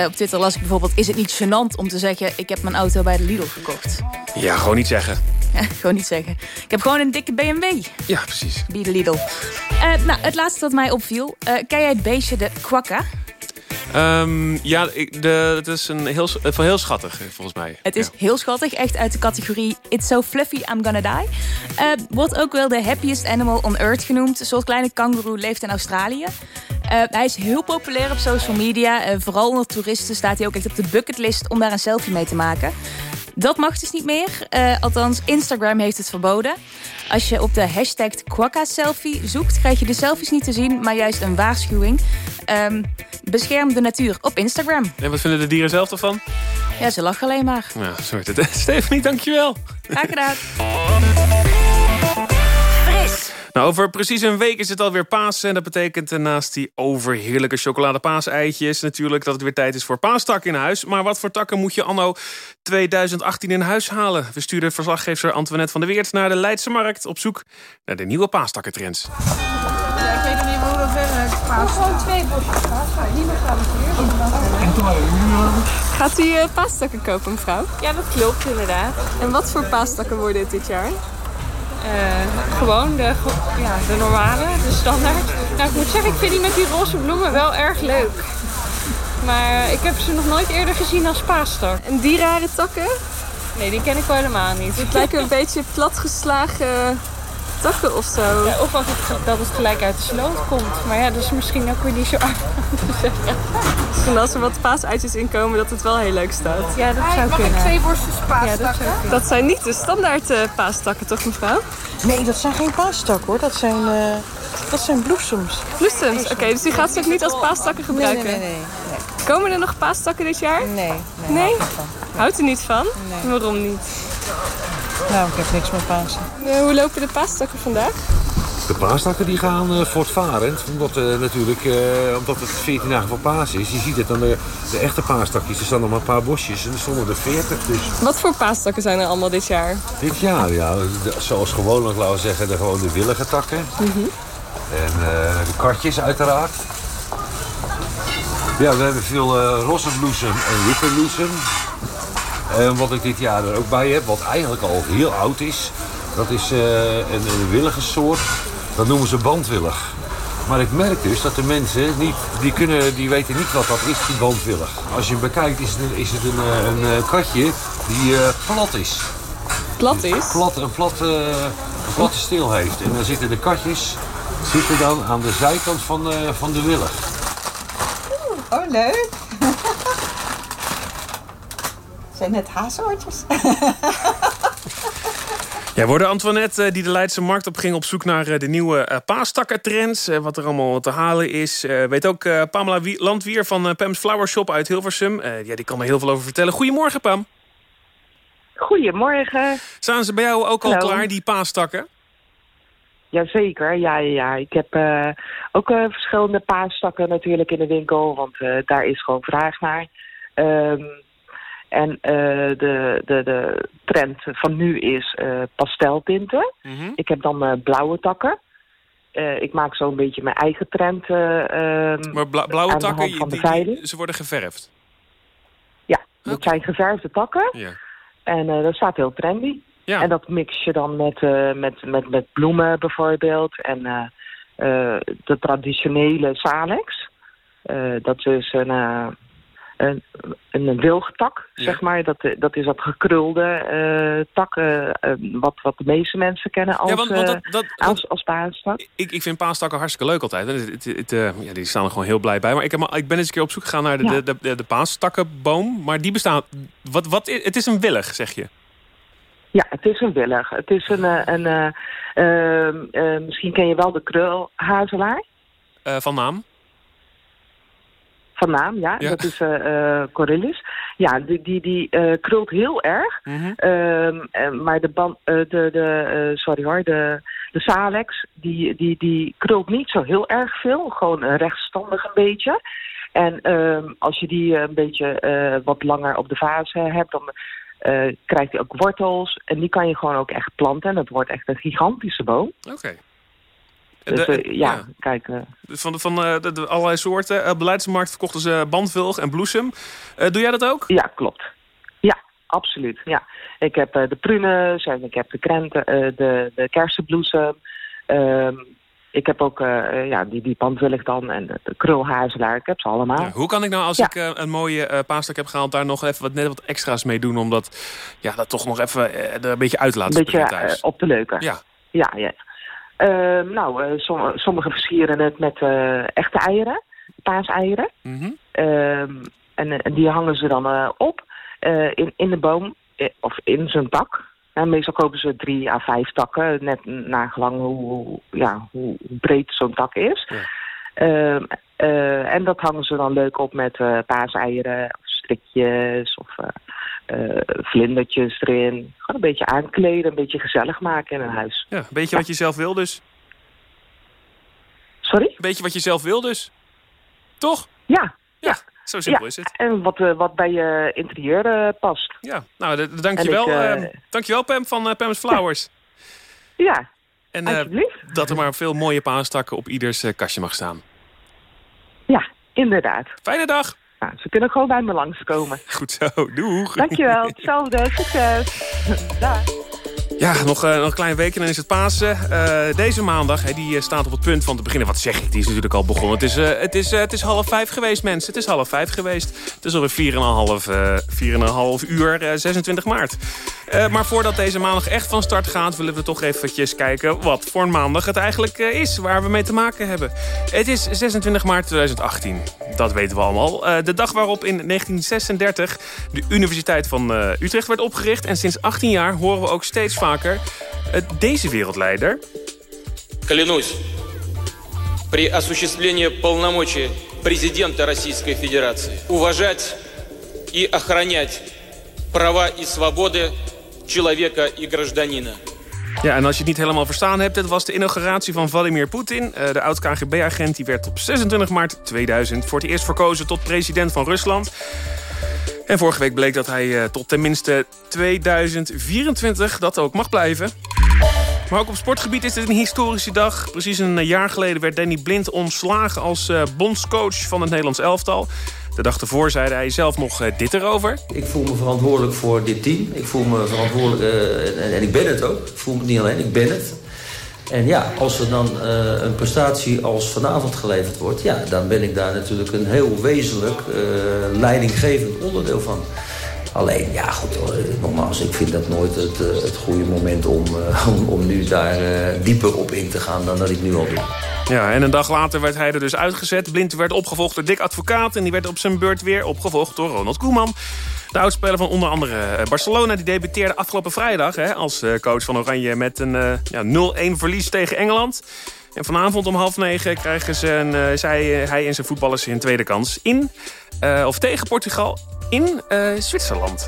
op Twitter las ik bijvoorbeeld... is het niet gênant om te zeggen... ik heb mijn auto bij de Lidl gekocht? Ja, gewoon niet zeggen. Ja, gewoon niet zeggen. Ik heb gewoon een dikke BMW. Ja, precies. Bij de Lidl. Nou, het laatste dat mij opviel. ken jij het beestje de kwakka? Ehm, ja, de, het is een heel, eh, heel schattig, eh, volgens mij. Het is heel schattig, echt uit de categorie It's so fluffy, I'm gonna die. Eh, wordt ook wel de happiest animal on earth genoemd. Een soort kleine kangoeroe leeft in Australië. Hij is heel populair op social media. Eh, vooral onder toeristen staat hij ook echt op de bucketlist om daar een selfie mee te maken. Dat mag dus niet meer. Eh, althans, Instagram heeft het verboden. Als je op de hashtag Quokka-selfie zoekt, krijg je de selfies niet te zien, maar juist een waarschuwing. Ehm, bescherm de natuur op Instagram. En wat vinden de dieren zelf ervan? Ja, ze lachen alleen maar. Ja, sorry. Stephanie, dankjewel. Graag gedaan. Nou, over precies een week is het alweer Pasen. En dat betekent naast die overheerlijke chocolade-paaseitjes... natuurlijk dat het weer tijd is voor paastakken in huis. Maar wat voor takken moet je anno 2018 in huis halen? We sturen verslaggever Antoinette van der Weert naar de Leidse Markt... op zoek naar de nieuwe paastakkentrends. Ja, ik weet nog niet hoe dat verder paas. Gewoon twee bosjes. Niet meer Gaat u eh, paastakken kopen, mevrouw? Ja, dat klopt inderdaad. En wat voor paastakken worden het dit jaar? Eh, gewoon de, ja, de normale, de standaard. Nou, ik moet zeggen, ik vind die met die roze bloemen wel erg leuk. Maar ik heb ze nog nooit eerder gezien als paastak. En die rare takken? Nee, die ken ik wel helemaal niet. Het lijken een beetje platgeslagen takken of zo. Ja, of als het, dat het gelijk uit de sloot komt. Maar ja, dat is misschien ook weer niet zo aardig om te zeggen. En als er wat paasuitjes in komen, dat het wel heel leuk staat. Ja, dat zou Mag kunnen. ik twee borstjes Ja, dat paastakken? Dat zijn niet de standaard eh, paastakken, toch mevrouw? Nee, dat zijn geen paastak hoor. Dat zijn, eh, dat zijn bloesems. Bloesems, oké. dus die gaat ze ook niet als paastakken gebruiken? Nee, nee, nee. Komen er nog paastakken dit jaar? Nee. Nee? Houdt u niet van? Waarom niet? Nou, ik heb niks met Pasen. Eh, hoe lopen de paastakken vandaag? De paastakken die gaan eh, voortvarend, omdat, eh, natuurlijk, eh, omdat het 14 dagen voor paas is. Je ziet het aan de, de echte paastakjes, er staan nog maar een paar bosjes en er stonden er 40. Dus Wat voor paastakken zijn er allemaal dit jaar? dit jaar, ja, de- zoals gewoonlijk, laten we zeggen, de, gewoon de willige takken. Mhm. En eh, de kartjes uiteraard. Ja, we hebben veel eh rossenbloesem en wippenbloesem. En wat ik dit jaar er ook bij heb, wat eigenlijk al heel oud is, dat is eh, een, een willige soort. Dat noemen ze bandwillig. Maar ik merk dus dat de mensen niet, die, kunnen, die weten niet wat dat is, die bandwillig. Als je hem bekijkt is het een, is het een, eh, een, eh, katje die eh, plat is. Plat is? Plat, een plat, een glad stil heeft. En dan zitten de katjes zitten dan aan de zijkant van de, van de willig. Oh, leuk. Zijn het haasoortjes? Ja, worden Antoinette, eh, die de Leidse markt op ging... op zoek naar eh, de nieuwe eh, paastakkentrends. Wat er allemaal te halen is. Eh, Weet ook Pamela Wie- Landwier van Pam's Flower Shop uit Hilversum. Eh, Ja, die kan er heel veel over vertellen. Goedemorgen, Pam. Goedemorgen. Staan ze bij jou ook al Hallo. klaar, die paastakken? Jazeker, ja, ja, ja. Ik heb eh, ook eh, verschillende paastakken natuurlijk in de winkel, want eh, daar is gewoon vraag naar. Ehm, en eh, de, de, de trend van nu is eh, pasteltinten. Ik heb dan eh, blauwe takken. Ik maak zo'n beetje mijn eigen trend. eh, ehm, Maar bla- blauwe takken, die- ze worden geverfd. Ja, dat zijn geverfde takken. Ja. En dat staat heel trendy. En dat mix je dan met, met, met, met bloemen bijvoorbeeld. En de traditionele Salex. Dat is een, een, een wilgetak, zeg maar. Dat, dat is dat gekrulde eh tak, eh, eh, wat, wat de meeste mensen kennen als, Ja, want, want dat, dat, als, als paastak. Ik, ik vind paastakken hartstikke leuk altijd. Het, het, het, ja, die staan er gewoon heel blij bij. Maar ik, heb, ik ben eens een keer op zoek gegaan naar de, Ja. de, de, de, de paastakkenboom. Maar die bestaat... Wat, wat, het is een willig, zeg je? Ja, het is een willig. Het is een, een eh, misschien ken je wel de krulhazelaar. Van naam? Van naam, ja. Ja. Dat is eh eh Coryllis. Ja, die, die, die eh, krult heel erg. Mhm. Ehm, eh, maar de, ban, de, de sorry hoor, de, de Salex, die, die, die krult niet zo heel erg veel. Gewoon rechtstandig een beetje. En ehm, als je die een beetje wat langer op de vaas hebt, dan krijgt hij ook wortels. En die kan je gewoon ook echt planten. En dat wordt echt een gigantische boom. Oké. Dus De- eh, ja, ja. kijk... eh, Van, de- van eh, de, de allerlei soorten. Eh, Op de Leidsmarkt verkochten ze bandvulg en bloesem. Doe jij dat ook? Ja, klopt. Ja, absoluut. Ja. Ik heb de prunes en ik heb de krenten, de, de kersenbloesem. Ehm, ik heb ook ja, die, die pandwillig dan en de, krulhazelaar. Ik heb ze allemaal. Ja, hoe kan ik nou, als Ja. ik een mooie eh paastak heb gehaald... daar nog even wat, net wat extra's mee doen... om dat, ja, dat toch nog even er een beetje uit te laten Een beetje thuis? op de leuke. Ja. Ja, ja. Ehm, nou, eh, som- sommigen versieren het met eh, echte eieren, paaseieren. Mhm. Ehm, en, die hangen ze dan eh, op in, in de boom of in zijn tak. En meestal kopen ze drie à vijf takken, net nagelang hoe, ja, hoe breed zo'n tak is. Ehm, eh, en dat hangen ze dan leuk op met eh, paaseieren, of strikjes of eh, vlindertjes erin. Gewoon een beetje aankleden, een beetje gezellig maken in een huis. Ja, een beetje wat je zelf wil dus. Sorry? Een beetje wat je zelf wil dus. Toch? Ja. Ja, zo simpel Ja, is het. En wat, eh, wat bij je interieur eh, past. Ja, nou, dankjewel. Ik, eh, eh, dankjewel Pam van Pam's Flowers. Ja, En dat er maar veel mooie paastakken op ieders kastje mag staan. Ja, inderdaad. Fijne dag. Ze kunnen gewoon bij me langskomen. Goed zo, doeg. Dankjewel, hetzelfde. Succes. Dag. Ja, nog, eh, nog een klein week en dan is het Pasen. Eh, deze maandag, die eh, staat op het punt van te beginnen. Wat zeg ik, die is natuurlijk al begonnen. Het is, het is, het is half vijf geweest, mensen. Het is half vijf geweest. Het is alweer 4,5 eh 4,5 uur, eh, 26 maart. Eh, maar voordat deze maandag echt van start gaat... willen we toch eventjes kijken wat voor een maandag het eigenlijk eh, is. Waar we mee te maken hebben. Het is 26 maart 2018. Dat weten we allemaal. Eh, de dag waarop in 1936 de Universiteit van eh, Utrecht werd opgericht. En sinds 18 jaar horen we ook steeds vaker eh, deze wereldleider... Клянусь, при осуществлении полномочий президента Российской Федерации уважать и охранять права и свободы человека и гражданина. Ja, en als je het niet helemaal verstaan hebt... het was de inauguratie van Vladimir Poetin. Eh, de oud-KGB-agent die werd op 26 maart 2000... voor het eerst verkozen tot president van Rusland. En vorige week bleek dat hij eh, tot tenminste 2024 dat ook mag blijven. Maar ook op sportgebied is dit een historische dag. Precies een jaar geleden werd Danny Blind ontslagen als eh, bondscoach van het Nederlands elftal. De dag ervoor zei hij zelf nog eh, dit erover. Ik voel me verantwoordelijk voor dit team. Ik voel me verantwoordelijk, eh, en, en ik ben het ook. Ik voel me niet alleen, ik ben het. En ja, als er dan eh, een prestatie als vanavond geleverd wordt... ja, dan ben ik daar natuurlijk een heel wezenlijk leidinggevend onderdeel van. Alleen, ja goed, nogmaals, ik vind dat nooit het, eh, het goede moment om, eh, om, om nu daar eh, dieper op in te gaan dan dat ik nu al doe. Ja, en een dag later werd hij er dus uitgezet. Blind werd opgevolgd door Dick Advocaat... en die werd op zijn beurt weer opgevolgd door Ronald Koeman. De oudspeler van onder andere Barcelona... die debuteerde afgelopen vrijdag hè, als coach van Oranje... met een ja, 0-1 verlies tegen Engeland. En vanavond om half negen krijgen ze een, eh, zij, eh, hij en zijn voetballers een tweede kans in... eh, of tegen Portugal in Zwitserland.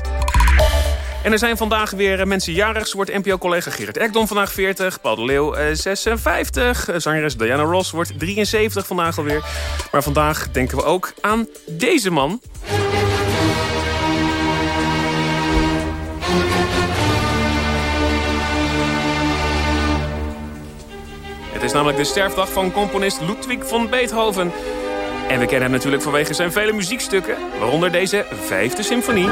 En er zijn vandaag weer mensen jarig. Zo wordt NPO-collega Gerrit Ekdom vandaag 40. Paul de Leeuw eh, 56. Eh, Zangeres Diana Ross wordt 73 vandaag alweer. Maar vandaag denken we ook aan deze man. Het is namelijk de sterfdag van componist Ludwig van Beethoven. En we kennen hem natuurlijk vanwege zijn vele muziekstukken. Waaronder deze vijfde symfonie.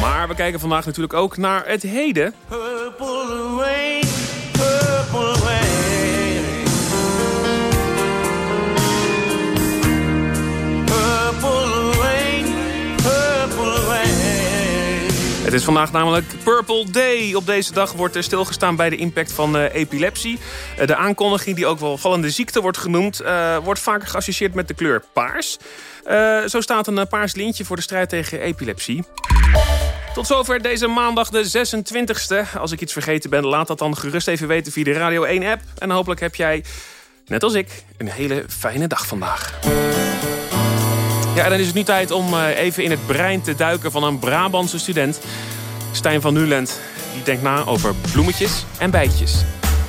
Maar we kijken vandaag natuurlijk ook naar het heden. Purple rain, Het is vandaag namelijk Purple Day. Op deze dag wordt er stilgestaan bij de impact van eh, epilepsie. Eh, de aankondiging, die ook wel vallende ziekte wordt genoemd... eh, wordt vaker geassocieerd met de kleur paars. Zo staat een paars lintje voor de strijd tegen epilepsie. Tot zover deze maandag de 26e. Als ik iets vergeten ben, laat dat dan gerust even weten via de Radio 1-app. En hopelijk heb jij, net als ik, een hele fijne dag vandaag. Dan is het nu tijd om eh, even in het brein te duiken van een Brabantse student. Stijn van Nuland. Die denkt na over bloemetjes en bijtjes.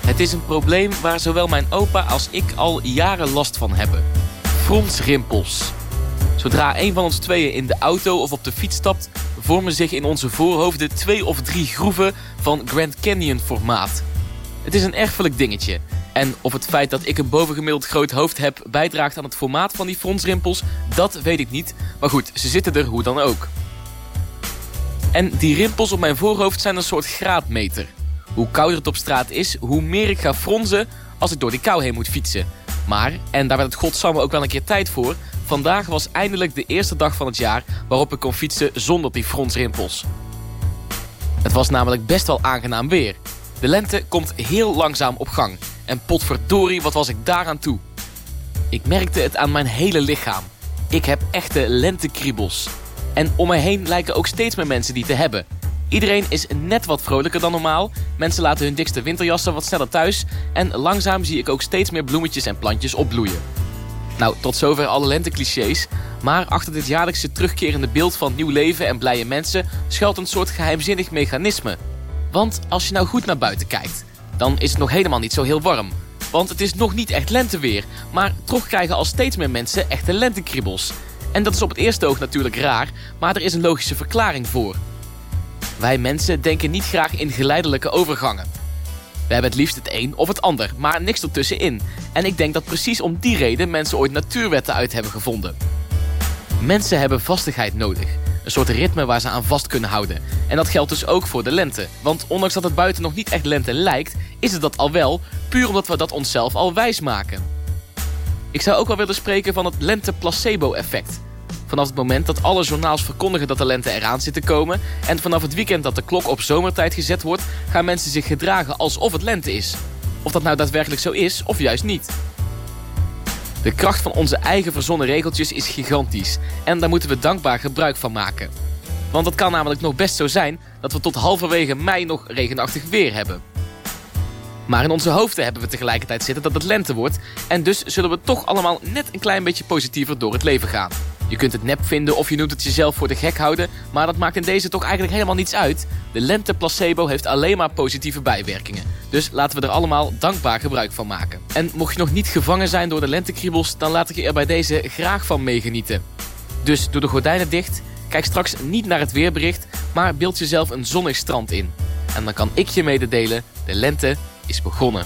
Het is een probleem waar zowel mijn opa als ik al jaren last van hebben. Fronsrimpels. Zodra een van ons tweeën in de auto of op de fiets stapt... vormen zich in onze voorhoofden twee of drie groeven van Grand Canyon formaat. Het is een erfelijk dingetje. En of het feit dat ik een bovengemiddeld groot hoofd heb... bijdraagt aan het formaat van die fronsrimpels, dat weet ik niet. Maar goed, ze zitten er hoe dan ook. En die rimpels op mijn voorhoofd zijn een soort graadmeter. Hoe kouder het op straat is, hoe meer ik ga fronzen als ik door die kou heen moet fietsen. Maar, en daar werd het godsamme ook wel een keer tijd voor... vandaag was eindelijk de eerste dag van het jaar waarop ik kon fietsen zonder die fronsrimpels. Het was namelijk best wel aangenaam weer. De lente komt heel langzaam op gang. En potverdorie, wat was ik daaraan toe. Ik merkte het aan mijn hele lichaam. Ik heb echte lentekriebels. En om me heen lijken ook steeds meer mensen die te hebben. Iedereen is net wat vrolijker dan normaal. Mensen laten hun dikste winterjassen wat sneller thuis. En langzaam zie ik ook steeds meer bloemetjes en plantjes opbloeien. Nou, tot zover alle lenteclichés. Maar achter dit jaarlijkse terugkerende beeld van nieuw leven en blije mensen... schuilt een soort geheimzinnig mechanisme. Want als je nou goed naar buiten kijkt... dan is het nog helemaal niet zo heel warm. Want het is nog niet echt lenteweer. Maar toch krijgen al steeds meer mensen echte lentekriebels. En dat is op het eerste oog natuurlijk raar... maar er is een logische verklaring voor. Wij mensen denken niet graag in geleidelijke overgangen. We hebben het liefst het een of het ander, maar niks ertussenin. En ik denk dat precies om die reden mensen ooit natuurwetten uit hebben gevonden. Mensen hebben vastigheid nodig. Een soort ritme waar ze aan vast kunnen houden. En dat geldt dus ook voor de lente. Want ondanks dat het buiten nog niet echt lente lijkt, is het dat al wel, puur omdat we dat onszelf al wijs maken. Ik zou ook wel willen spreken van het lente-placebo-effect. Vanaf het moment dat alle journaals verkondigen dat de lente eraan zit te komen... en vanaf het weekend dat de klok op zomertijd gezet wordt... gaan mensen zich gedragen alsof het lente is. Of dat nou daadwerkelijk zo is, of juist niet. De kracht van onze eigen verzonnen regeltjes is gigantisch. En daar moeten we dankbaar gebruik van maken. Want het kan namelijk nog best zo zijn... dat we tot halverwege mei nog regenachtig weer hebben. Maar in onze hoofden hebben we tegelijkertijd zitten dat het lente wordt... en dus zullen we toch allemaal net een klein beetje positiever door het leven gaan. Je kunt het nep vinden of je noemt het jezelf voor de gek houden... maar dat maakt in deze toch eigenlijk helemaal niets uit. De lente placebo heeft alleen maar positieve bijwerkingen. Dus laten we er allemaal dankbaar gebruik van maken. En mocht je nog niet gevangen zijn door de lentekriebels... dan laat ik je er bij deze graag van meegenieten. Dus doe de gordijnen dicht, kijk straks niet naar het weerbericht... maar beeld jezelf een zonnig strand in. En dan kan ik je mededelen, de lente is begonnen.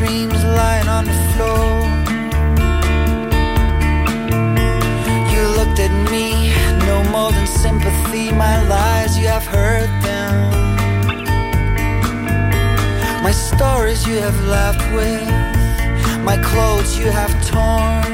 Dreams lying on the floor. Me, no more than sympathy. My lies, you have heard them. My stories you have laughed with. My clothes you have torn.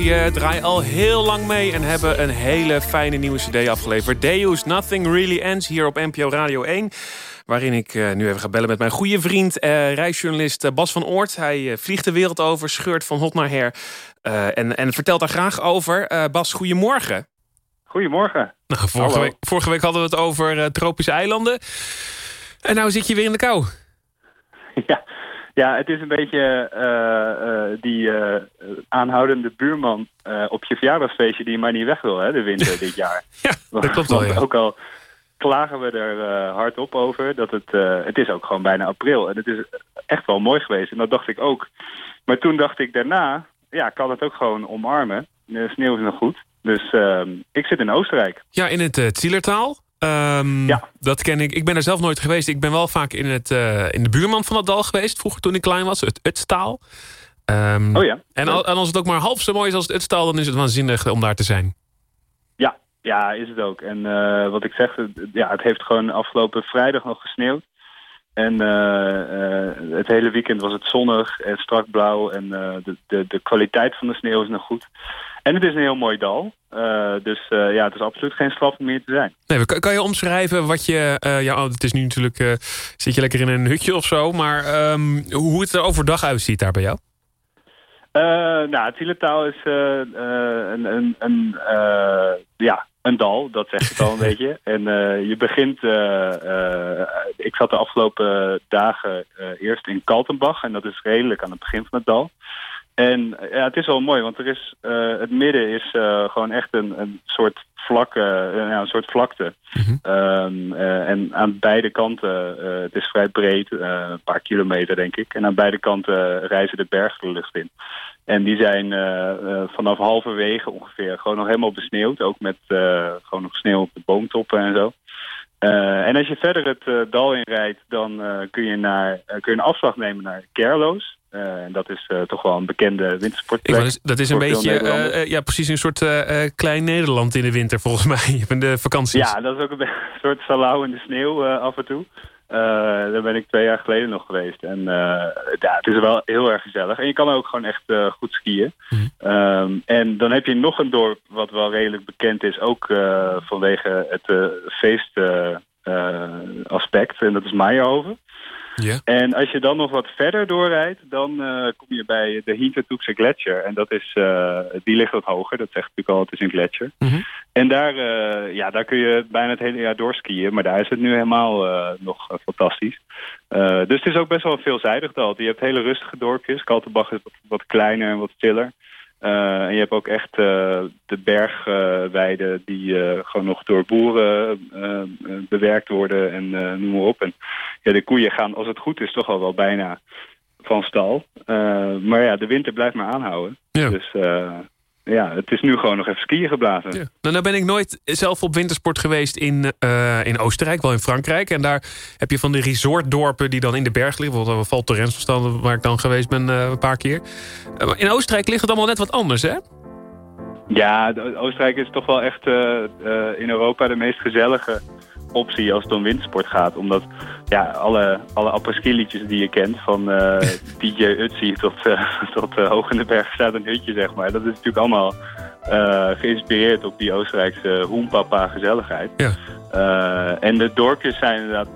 België, draaien al heel lang mee... en hebben een hele fijne nieuwe cd afgeleverd. Deus Nothing Really Ends, hier op NPO Radio 1... waarin ik eh, nu even ga bellen met mijn goede vriend... eh, reisjournalist eh, Bas van Oort. Hij eh, vliegt de wereld over, scheurt van hot naar her... eh, en, en vertelt daar graag over. Eh, Bas, goedemorgen. Goedemorgen. Nou, vorige, week, vorige week hadden we het over eh, tropische eilanden. En nou zit je weer in de kou. Ja, ja het is een beetje eh, eh, die eh, aanhoudende buurman op je verjaardagsfeestje die maar niet weg wil, hè, de winter dit jaar. ja, dat klopt wel, ja. Ook al klagen we er hardop over, dat het, het is ook gewoon bijna april. En het is echt wel mooi geweest. En dat dacht ik ook. Maar toen dacht ik daarna, ja, ik kan het ook gewoon omarmen. De sneeuw is nog goed. Dus ehm, ik zit in Oostenrijk. Ja, in het Zielertaal. Ehm, Ja. Dat ken ik. Ik ben er zelf nooit geweest. Ik ben wel vaak in, het, eh, in de buurman van dat dal geweest. Vroeger toen ik klein was. Het Utstaal. Ehm, Oh ja. En, al- en als het ook maar half zo mooi is als het Utstaal... dan is het waanzinnig om daar te zijn. Ja, ja, is het ook. En eh, wat ik zeg, het, ja, het heeft gewoon afgelopen vrijdag nog gesneeuwd. En eh, het hele weekend was het zonnig en strak blauw. En de, de, de kwaliteit van de sneeuw is nog goed. En het is een heel mooi dal. Eh, dus eh, ja, het is absoluut geen straf om hier te zijn. Nee, kan, kan je omschrijven wat je... eh, ja, oh, het is nu natuurlijk... zit je lekker in een hutje of zo. Maar ehm, hoe het er overdag uitziet daar bij jou? Nou, het Zielertaal is een, een, een, ja, een dal, dat zegt het al een beetje. En je begint... ik zat de afgelopen dagen eerst in Kaltenbach. En dat is redelijk aan het begin van het dal. En ja, het is wel mooi, want er is, eh, het midden is eh, gewoon echt een, een soort vlakke, eh, een soort vlakte. Ehm, eh, en aan beide kanten, het is vrij breed, een paar kilometer denk ik. En aan beide kanten reizen de bergen de lucht in. En die zijn vanaf halverwege ongeveer gewoon nog helemaal besneeuwd. Ook met gewoon nog sneeuw op de boomtoppen en zo. En als je verder het dal in rijdt, dan kun, je naar, kun je een afslag nemen naar Kerloos. Eh, en dat is eh, toch wel een bekende wintersportplek. Wou dus- dat is een beetje... eh, ja, precies een soort klein Nederland in de winter volgens mij. In de vakanties. Ja, dat is ook een, soort salau in de sneeuw af en toe. Daar ben ik twee jaar geleden nog geweest. En ja, het is wel heel erg gezellig. En je kan ook gewoon echt goed skiën. Ehm, en dan heb je nog een dorp wat wel redelijk bekend is. Ook vanwege het feestaspect. en dat is Meijerhoven. Ja. En als je dan nog wat verder doorrijdt, dan eh, kom je bij de Hintertoekse Gletscher. En dat is, eh, die ligt wat hoger, dat zegt natuurlijk al, het is een gletsjer. En daar, eh, ja, daar kun je bijna het hele jaar doorskiën. Maar daar is het nu helemaal nog fantastisch. Dus het is ook best wel veelzijdig dat. Je hebt hele rustige dorpjes. Kaltenbach is wat, wat kleiner en wat stiller. Eh, en je hebt ook echt eh, de bergweiden die eh, gewoon nog door boeren bewerkt worden en noem maar op. En ja, de koeien gaan, als het goed is, toch al wel bijna van stal. Maar ja, de winter blijft maar aanhouden. Dus eh, ja, het is nu gewoon nog even skiën geblazen. Nou, nou ben ik nooit zelf op wintersport geweest in, eh, in Oostenrijk, wel in Frankrijk. En daar heb je van die resortdorpen die dan in de berg liggen. Bijvoorbeeld Val Thorens waar ik dan geweest ben eh, een paar keer. Eh, maar in Oostenrijk ligt het allemaal net wat anders, hè? Ja, Oostenrijk is toch wel echt eh, eh, in Europa de meest gezellige optie als het om wintersport gaat. Omdat ja, alle, alle apres-ski liedjes die je kent, van eh, DJ Utsi tot, eh, tot eh, hoog in de berg staat een hutje, zeg maar. Dat is natuurlijk allemaal geïnspireerd op die Oostenrijkse hoenpapa gezelligheid. Eh, en de dorpjes zijn inderdaad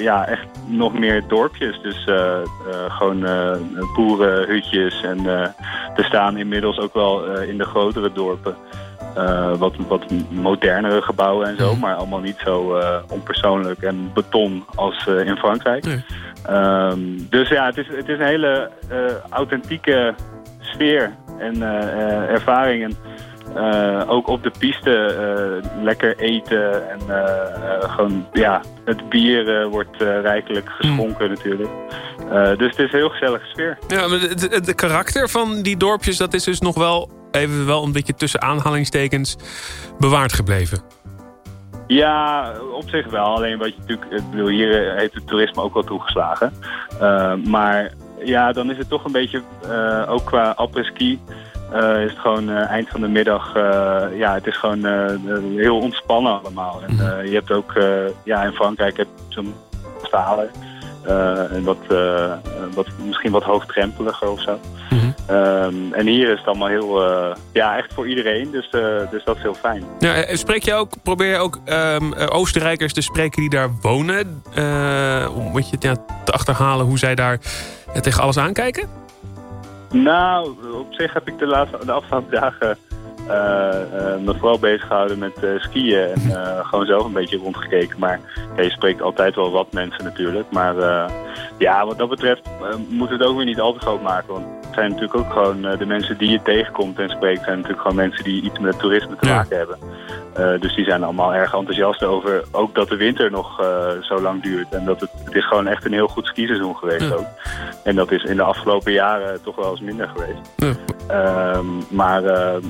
ja, echt nog meer dorpjes. Dus gewoon boerenhutjes. En er staan inmiddels ook wel in de grotere dorpen eh, wat, wat modernere gebouwen en zo. Maar allemaal niet zo eh, onpersoonlijk en beton als eh, in Frankrijk. Ehm, dus ja, het is, het is een hele authentieke sfeer en ervaring. En, eh, ook op de piste lekker eten en gewoon, ja, het bier wordt rijkelijk geschonken natuurlijk. Dus het is een heel gezellige sfeer. Ja, maar het, karakter van die dorpjes, dat is dus nog wel even wel een beetje tussen aanhalingstekens bewaard gebleven. Ja, op zich wel. Alleen wat je natuurlijk, ik bedoel, hier eh, heeft het toerisme ook wel toegeslagen. Eh, maar ja, dan is het toch een beetje, eh, ook qua après-ski, eh, is het gewoon eind van de middag, ja, het is gewoon heel ontspannen allemaal. En eh, je hebt ook, ja, in Frankrijk heb je zo'n stalen. Eh, en wat, eh, wat, misschien wat hoogdrempeliger of zo. Ehm, en hier is het allemaal heel, eh, ja, echt voor iedereen. Dus, dus dat is heel fijn. Ja, spreek je ook, probeer je ook ehm, eh, Oostenrijkers te spreken die daar wonen? om een beetje ja, te achterhalen hoe zij daar tegen alles aankijken? Nou, op zich heb ik de, laatste, de afgelopen dagen me vooral bezig gehouden met eh, skiën. En eh, gewoon zelf een beetje rondgekeken. Maar je spreekt altijd wel wat mensen natuurlijk. Maar eh, ja, wat dat betreft eh, moet het ook weer niet al te groot maken. Zijn natuurlijk ook gewoon eh, de mensen die je tegenkomt en spreekt... zijn natuurlijk gewoon mensen die iets met toerisme te maken hebben. Eh, dus die zijn allemaal erg enthousiast over ook dat de winter nog eh, zo lang duurt. En dat het, het is gewoon echt een heel goed skiseizoen geweest ook. En dat is in de afgelopen jaren toch wel eens minder geweest. Ehm, maar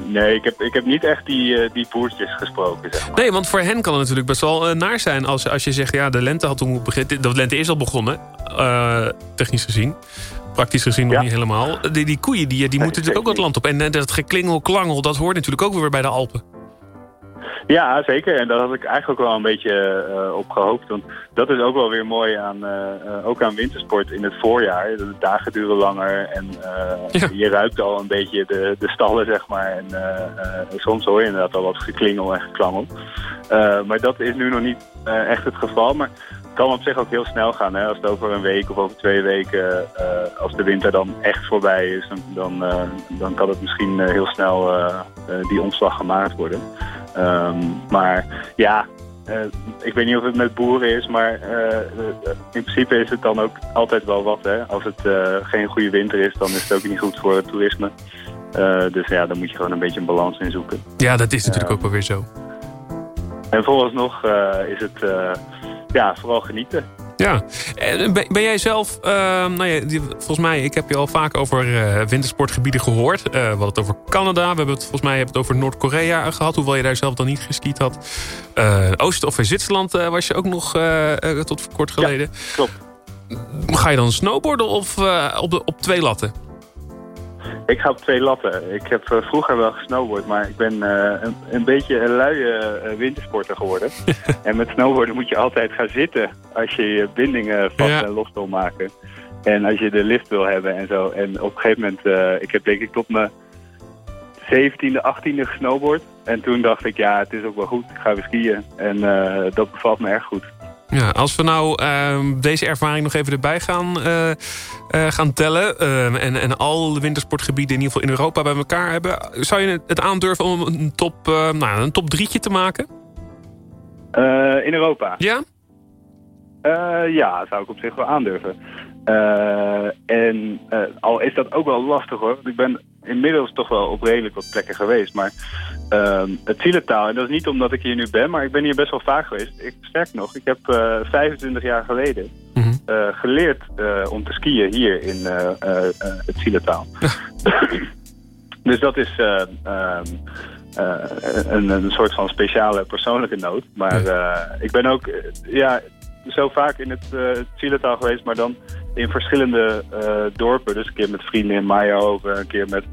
nee, ik heb, ik heb niet echt die, die boertjes gesproken. Zeg. maar. Nee, want voor hen kan het natuurlijk best wel naar zijn als, als je zegt... ja, de lente had toen beginnen. De lente is al begonnen, technisch gezien. Praktisch gezien nog niet helemaal. Die, die koeien die, die moeten natuurlijk ook het land op. En eh, dat geklingel, klangel, dat hoort natuurlijk ook weer bij de Alpen. Ja, zeker. En daar had ik eigenlijk ook wel een beetje eh, op gehoopt. Want dat is ook wel weer mooi aan, eh, ook aan wintersport in het voorjaar. De dagen duren langer en je ruikt al een beetje de, de stallen, zeg maar. En soms hoor je inderdaad al wat geklingel en geklangel. Eh, maar dat is nu nog niet eh, echt het geval. Maar het kan op zich ook heel snel gaan. Hè? Als het over een week of over twee weken, eh, als de winter dan echt voorbij is, dan, dan, eh, dan kan het misschien eh, heel snel die omslag gemaakt worden. Ehm, maar ja, eh, ik weet niet of het met boeren is, maar in principe is het dan ook altijd wel wat. Hè? Als het eh, geen goede winter is, dan is het ook niet goed voor het toerisme. Eh, dus ja, dan moet je gewoon een beetje een balans in zoeken. Ja, dat is natuurlijk ook wel weer zo. En vooralsnog eh, is het eh, ja, vooral genieten. Ja, en ben, jij zelf, nou ja, volgens mij, ik heb je al vaak over eh, wintersportgebieden gehoord. Eh, we hadden het over Canada, we hebben het volgens mij hebben het over Noord-Korea gehad, hoewel je daar zelf dan niet geskiet had. Eh, Oost- of in Zwitserland eh, was je ook nog eh, eh, tot kort geleden. klopt. Ga je dan snowboarden of eh, op, de, op twee latten? Ik ga op twee latten. Ik heb eh, vroeger wel gesnowboard, maar ik ben eh, een, een beetje een luie eh, wintersporter geworden. en met snowboarden moet je altijd gaan zitten als je je bindingen vast Ja. en los wil maken. En als je de lift wil hebben en zo. En op een gegeven moment, ik heb denk ik tot mijn 17e, 18e gesnowboard. En toen dacht ik, ja, het is ook wel goed. Ik ga weer skiën. En dat bevalt me erg goed. Ja, als we nou ehm, deze ervaring nog even erbij gaan, eh, eh, gaan tellen... ehm, en, en al de wintersportgebieden in ieder geval in Europa bij elkaar hebben... zou je het aandurven om een top, eh, nou, een top drietje te maken? In Europa? Ja? Ja, zou ik op zich wel aandurven. En al is dat ook wel lastig hoor. Want ik ben inmiddels toch wel op redelijk wat plekken geweest. Maar ehm, het Zieletaal, en dat is niet omdat ik hier nu ben, maar ik ben hier best wel vaak geweest. Ik, sterk nog, ik heb eh 25 jaar geleden eh, geleerd eh, om te skiën hier in eh, eh, eh, het Zieletaal. dus dat is eh, ehm, eh, een, een soort van speciale persoonlijke noot. Maar eh, ik ben ook eh, ja, zo vaak in het uh, Zieletaal geweest, maar dan in verschillende eh, dorpen. Dus een keer met vrienden in Meijerhoven, een keer met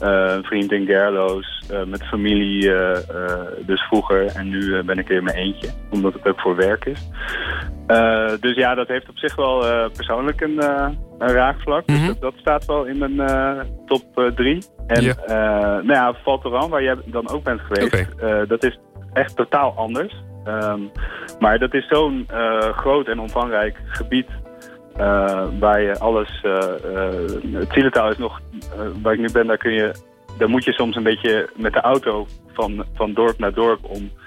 eh, een vriend in Gerloos, eh, met familie dus vroeger. En nu ben ik er in mijn eentje, omdat het ook voor werk is. Dus ja, dat heeft op zich wel persoonlijk een, een raakvlak. Dus dat, dat staat wel in mijn top eh, drie. En Ja. nou ja, Thorens, waar jij dan ook bent geweest, dat is echt totaal anders. Ehm, maar dat is zo'n groot en omvangrijk gebied waar je alles... eh, eh, het is nog... eh, waar ik nu ben, daar kun je... Daar moet je soms een beetje met de auto van, van dorp naar dorp om eh, eh,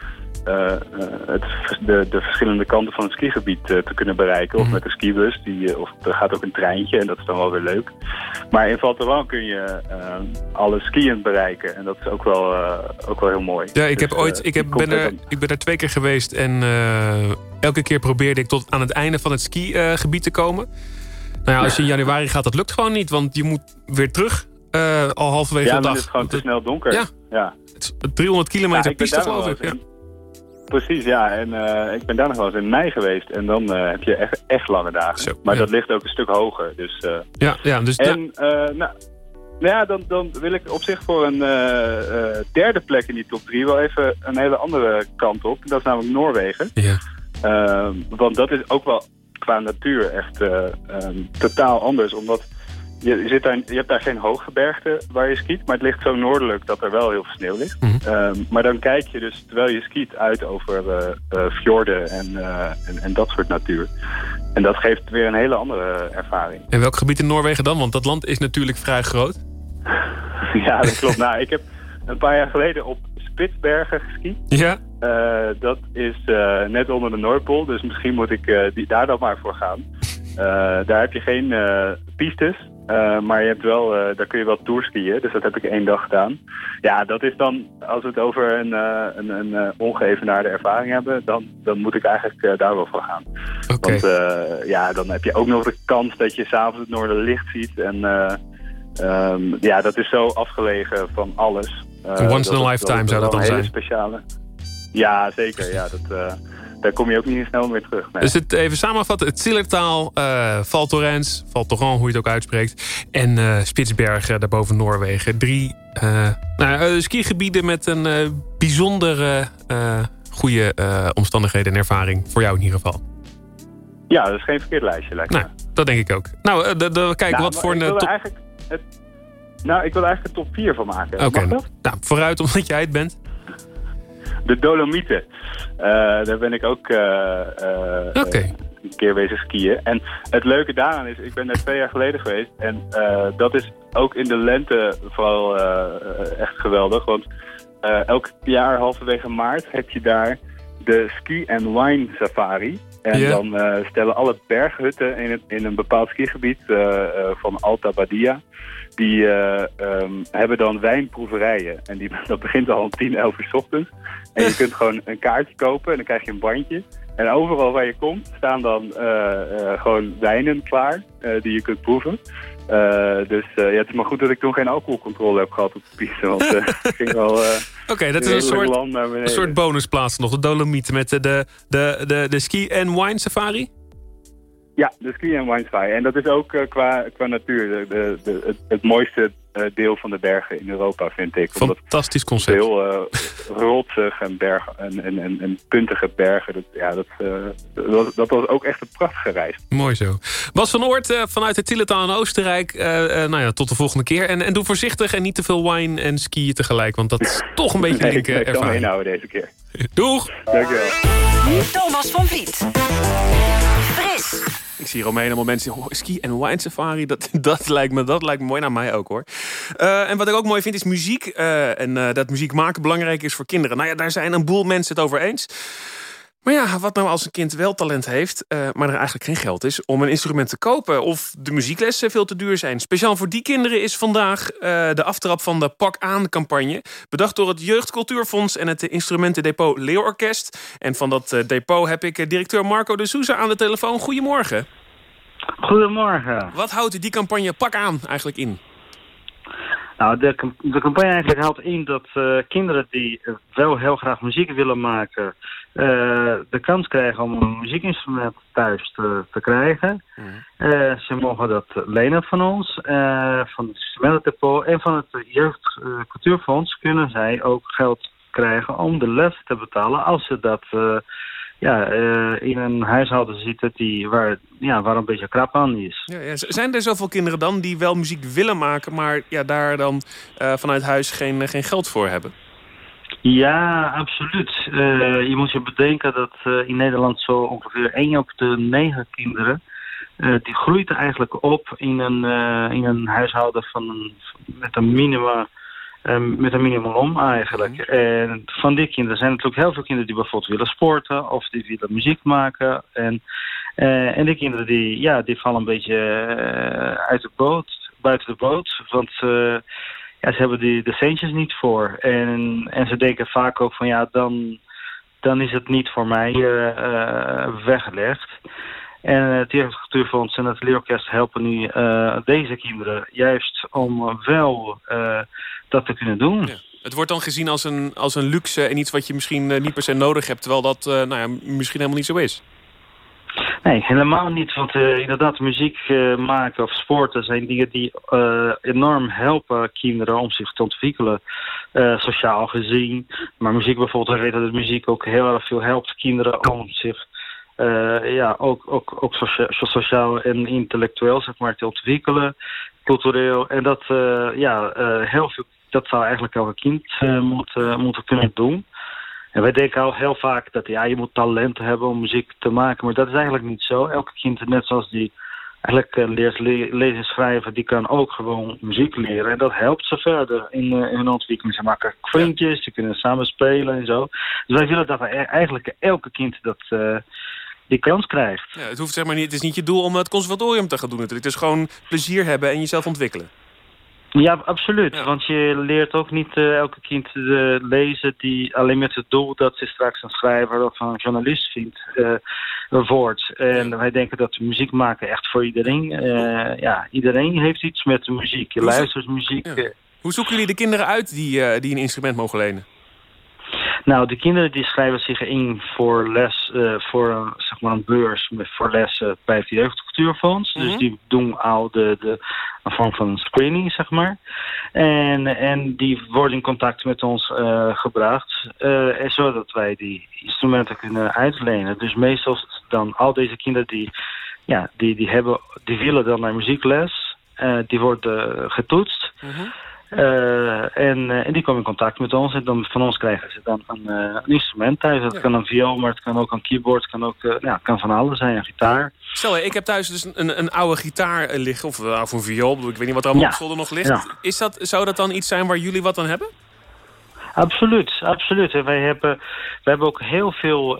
het, de, de verschillende kanten van het skigebied eh, te kunnen bereiken. Of met een skibus, die, eh, of er gaat ook een treintje en dat is dan wel weer leuk. Maar in Val Thorens kun je eh, alle skiën bereiken en dat is ook wel, eh, ook wel heel mooi. Ja, ik heb Dus, ooit, eh, ik, heb, ben er, ik ben er twee keer geweest en eh, elke keer probeerde ik tot aan het einde van het skigebied te komen. Nou ja, als je in januari gaat, dat lukt gewoon niet, want je moet weer terug eh, al halverwege ja, de dan dag. is het gewoon te snel donker. Ja. ja. 300 kilometer Ja, piste, daar geloof ik. Ja. Precies, ja. En eh, ik ben daar nog wel eens in mei geweest. En dan eh, heb je echt, echt lange dagen. maar ja. dat ligt ook een stuk hoger. Dus, eh, Ja, ja, dus en nou, nou ja, dan, dan wil ik op zich voor een derde plek in die top drie wel even een hele andere kant op. Dat is namelijk Noorwegen. Ja. Ehm, want dat is ook wel qua natuur echt eh, ehm, totaal anders. Omdat je, zit daar, je hebt daar geen hooggebergte waar je skiet. Maar het ligt zo noordelijk dat er wel heel veel sneeuw ligt. Ehm, maar dan kijk je dus terwijl je skiet uit over eh, eh, fjorden en, eh, en, en dat soort natuur. En dat geeft weer een hele andere ervaring. En welk gebied in Noorwegen dan? Want dat land is natuurlijk vrij groot. ja, dat klopt. nou, ik heb een paar jaar geleden op Spitsbergen geskiet. Ja. Dat is net onder de Noordpool, dus misschien moet ik die, daar dan maar voor gaan. Daar heb je geen pistes, eh, maar je hebt wel, eh, daar kun je wel tourskiën, dus dat heb ik één dag gedaan. Ja, dat is dan, als we het over een, eh, een, een ongeëvenaarde ervaring hebben, dan, dan moet ik eigenlijk daar wel voor gaan. Want eh, ja, dan heb je ook nog de kans dat je s'avonds het noorderlicht ziet en... eh, ehm, ja, dat is zo afgelegen van alles. Once in a lifetime zou dat dan een hele zijn. speciale. Ja, zeker. Ja, dat, daar kom je ook niet snel meer terug. Nee. Dus het even samenvatten. Het Zillertaal, eh Val Thorens, Val Thorens, hoe je het ook uitspreekt. En eh Spitsbergen, daarboven Noorwegen. Drie eh, nou, eh, skigebieden met een bijzondere goede omstandigheden en ervaring. Voor jou in ieder geval. Ja, dat is geen verkeerd lijstje, lijkt me. Nou, dat denk ik ook. Nou, kijk, Nou, wat voor ik een wil top... eigenlijk het, Nou, ik wil eigenlijk een top 4 van maken. Oké, nou, vooruit omdat jij het bent. De Dolomieten. Eh, daar ben ik ook eh, eh, een keer bezig skiën. En het leuke daaraan is, ik ben daar twee jaar geleden geweest. En dat is ook in de lente vooral echt geweldig. Want elk jaar halverwege maart heb je daar de ski and wine safari. En dan stellen alle berghutten in, het, in een bepaald skigebied van Alta Badia... die eh, ehm, hebben dan wijnproeverijen. En die, dat begint al om 10, 11 uur 's ochtends. En je kunt gewoon een kaartje kopen en dan krijg je een bandje. En overal waar je komt staan dan eh, eh, gewoon wijnen klaar eh, die je kunt proeven. Dus ja, het is maar goed dat ik toen geen alcoholcontrole heb gehad op de piste. Want het ging wel Oké, dat is een soort, een soort bonusplaats nog. De Dolomieten met de, de, de, de, de ski- en wine safari. Ja, de ski en winesky. En dat is ook qua, qua natuur de, de, de, het, het mooiste deel van de bergen in Europa, vind ik. Fantastisch concept. Heel uh, rotsig en, bergen, en, en, en, en puntige bergen. Dat, ja, dat, uh, dat, dat, was ook echt een prachtige reis. Mooi zo. Bas van Oort uh, vanuit de Tilletal in Oostenrijk. nou ja, tot de volgende keer. En, en doe voorzichtig en niet te veel wine en skiën tegelijk. Want dat is toch een beetje nee, een linker ik, ik ervaring. kan me inhouden deze keer. Doeg! Dankjewel. Thomas van Vliet. Fris. Ik zie Romein mensen oh, ski en wine safari. Dat, dat, lijkt me, dat lijkt me mooi naar mij ook hoor. Uh, en wat ik ook mooi vind is muziek. Uh, en uh, dat muziek maken belangrijk is voor kinderen. Nou ja, daar zijn een boel mensen het over eens. Maar ja, wat nou als een kind wel talent heeft, uh, maar er eigenlijk geen geld is om een instrument te kopen of de muzieklessen veel te duur zijn. Speciaal voor die kinderen is vandaag uh, de aftrap van de Pak aan campagne. Bedacht door het Jeugdcultuurfonds en het Instrumentendepot Leeuworkest. En van dat uh, depot heb ik directeur Marco de Souza aan de telefoon. Goedemorgen. Goedemorgen. Wat houdt die campagne Pak aan eigenlijk in? Nou, de, de campagne eigenlijk houdt in dat kinderen die wel heel graag muziek willen maken... Uh, de kans krijgen om een muziekinstrument thuis te, te krijgen. Mm. Uh, ze mogen dat lenen van ons, van het instrumentendepot... en van het Jeugdcultuurfonds kunnen zij ook geld krijgen om de les te betalen... als ze dat ja, uh, in een huishouden zitten die, waar, ja, waar een beetje krap aan is. Ja, ja. Zijn er zoveel kinderen dan die wel muziek willen maken... maar ja, daar dan uh, vanuit huis geen, geen geld voor hebben? Ja, absoluut. Uh, je moet je bedenken dat in Nederland zo ongeveer 1 op de 9 kinderen... die groeit eigenlijk op in een, in een huishouden van een, met een minima... Met een minimum eigenlijk. Mm. En van die kinderen zijn natuurlijk heel veel kinderen die bijvoorbeeld willen sporten of die willen muziek maken. En, en die kinderen die, ja, die vallen een beetje uit de boot, buiten de boot. Want ja, ze hebben die, de centjes niet voor. En, en ze denken vaak ook van ja, dan, dan is het niet voor mij weggelegd. En het Jeugdcultuurfonds en het Leerorkest helpen nu uh, deze kinderen juist om wel dat te kunnen doen. Ja. Het wordt dan gezien als een, als een luxe en iets wat je misschien niet per se nodig hebt... terwijl dat nou ja, misschien helemaal niet zo is. Nee, helemaal niet. Want inderdaad, muziek maken of sporten zijn dingen die enorm helpen kinderen om zich te ontwikkelen. sociaal gezien. Maar muziek bijvoorbeeld, we weten dat muziek ook heel erg veel helpt kinderen om zich ja, ook, ook, ook socia sociaal en intellectueel zeg maar, te ontwikkelen, cultureel. En dat, ja, heel veel, dat zou eigenlijk elke kind moeten, moeten kunnen doen. En wij denken al heel vaak dat ja, je moet talent hebben om muziek te maken, maar dat is eigenlijk niet zo. Elke kind, net zoals die eigenlijk leert le lezen en schrijven, die kan ook gewoon muziek leren. En dat helpt ze verder in, in hun ontwikkeling. Ze maken vriendjes, ze kunnen samen spelen en zo. Dus wij willen dat eigenlijk elke kind dat die kans krijgt. Ja, het, hoeft, zeg maar, niet, het is niet je doel om het conservatorium te gaan doen natuurlijk. Het is gewoon plezier hebben en jezelf ontwikkelen. Ja, absoluut. Ja. Want je leert ook niet uh, elke kind uh, lezen die alleen met het doel dat ze straks een schrijver of een journalist vindt uh, wordt. En wij denken dat muziek maken echt voor iedereen. ja, iedereen heeft iets met de muziek. Je luistert muziek. Ja. Hoe zoeken jullie de kinderen uit die, die een instrument mogen lenen? Nou, de kinderen die schrijven zich in voor les, uh, voor een, zeg maar een beurs met, voor lessen bij het Jeugdcultuurfonds. Mm -hmm. Dus die doen al de, de, een vorm van screening, zeg maar. En, en die worden in contact met ons uh, gebracht, uh, zodat wij die instrumenten kunnen uitlenen. Dus meestal dan al deze kinderen die, ja, die, die, hebben, die willen dan naar muziekles, die worden getoetst. Mm -hmm. Uh, en, uh, en die komen in contact met ons en dan van ons krijgen ze dan een, uh, een instrument thuis. Dat ja. kan een viool, maar het kan ook een keyboard, het kan ook ja, het kan van alles zijn, een gitaar. Stel, ik heb thuis dus een, een oude gitaar liggen, of, of een viool, ik weet niet wat er allemaal ja. op zolder nog ligt. Ja. Is dat, zou dat dan iets zijn waar jullie wat aan hebben? Absoluut, absoluut. En wij hebben, wij hebben ook heel veel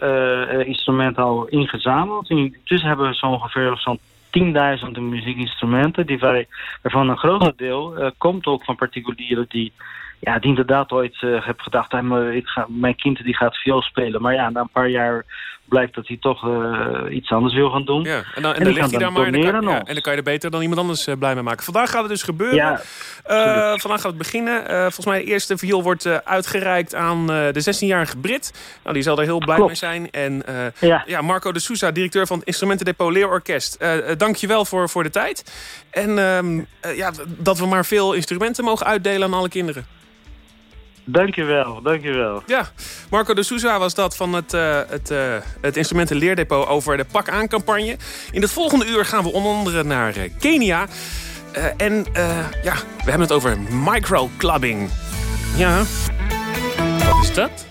instrumenten al ingezameld. Dus hebben we zo ongeveer zo'n 10.000 muziekinstrumenten, die wij, waarvan een groot deel uh, komt ook van particulieren die, ja, die inderdaad ooit uh, hebben gedacht, hey, ik ga, mijn kind die gaat viool spelen. Maar ja, na een paar jaar blijkt dat hij toch eh, iets anders wil gaan doen. Ja, en dan, en En dan die ligt hij daar maar en dan, kan, ja, nog. en dan kan je er beter dan iemand anders eh, blij mee maken. Vandaag gaat het dus gebeuren. Ja, Eh, vandaag gaat het beginnen. Volgens mij de eerste viool wordt uitgereikt aan de 16-jarige Brit. Nou, die zal er heel blij Klopt. mee zijn. En Ja. ja, Marco de Sousa, directeur van het Instrumentendepot Leerorkest. Dank je wel voor, voor de tijd. En ehm, eh, ja, dat we maar veel instrumenten mogen uitdelen aan alle kinderen. Dankjewel, dankjewel. Ja, Marco de Souza was dat van het, eh het, eh het Instrumentenleerdepot over de Pak Aan campagne. In het volgende uur gaan we onder andere naar eh, Kenia. Eh, en eh, ja, we hebben het over microclubbing. Ja, wat is dat?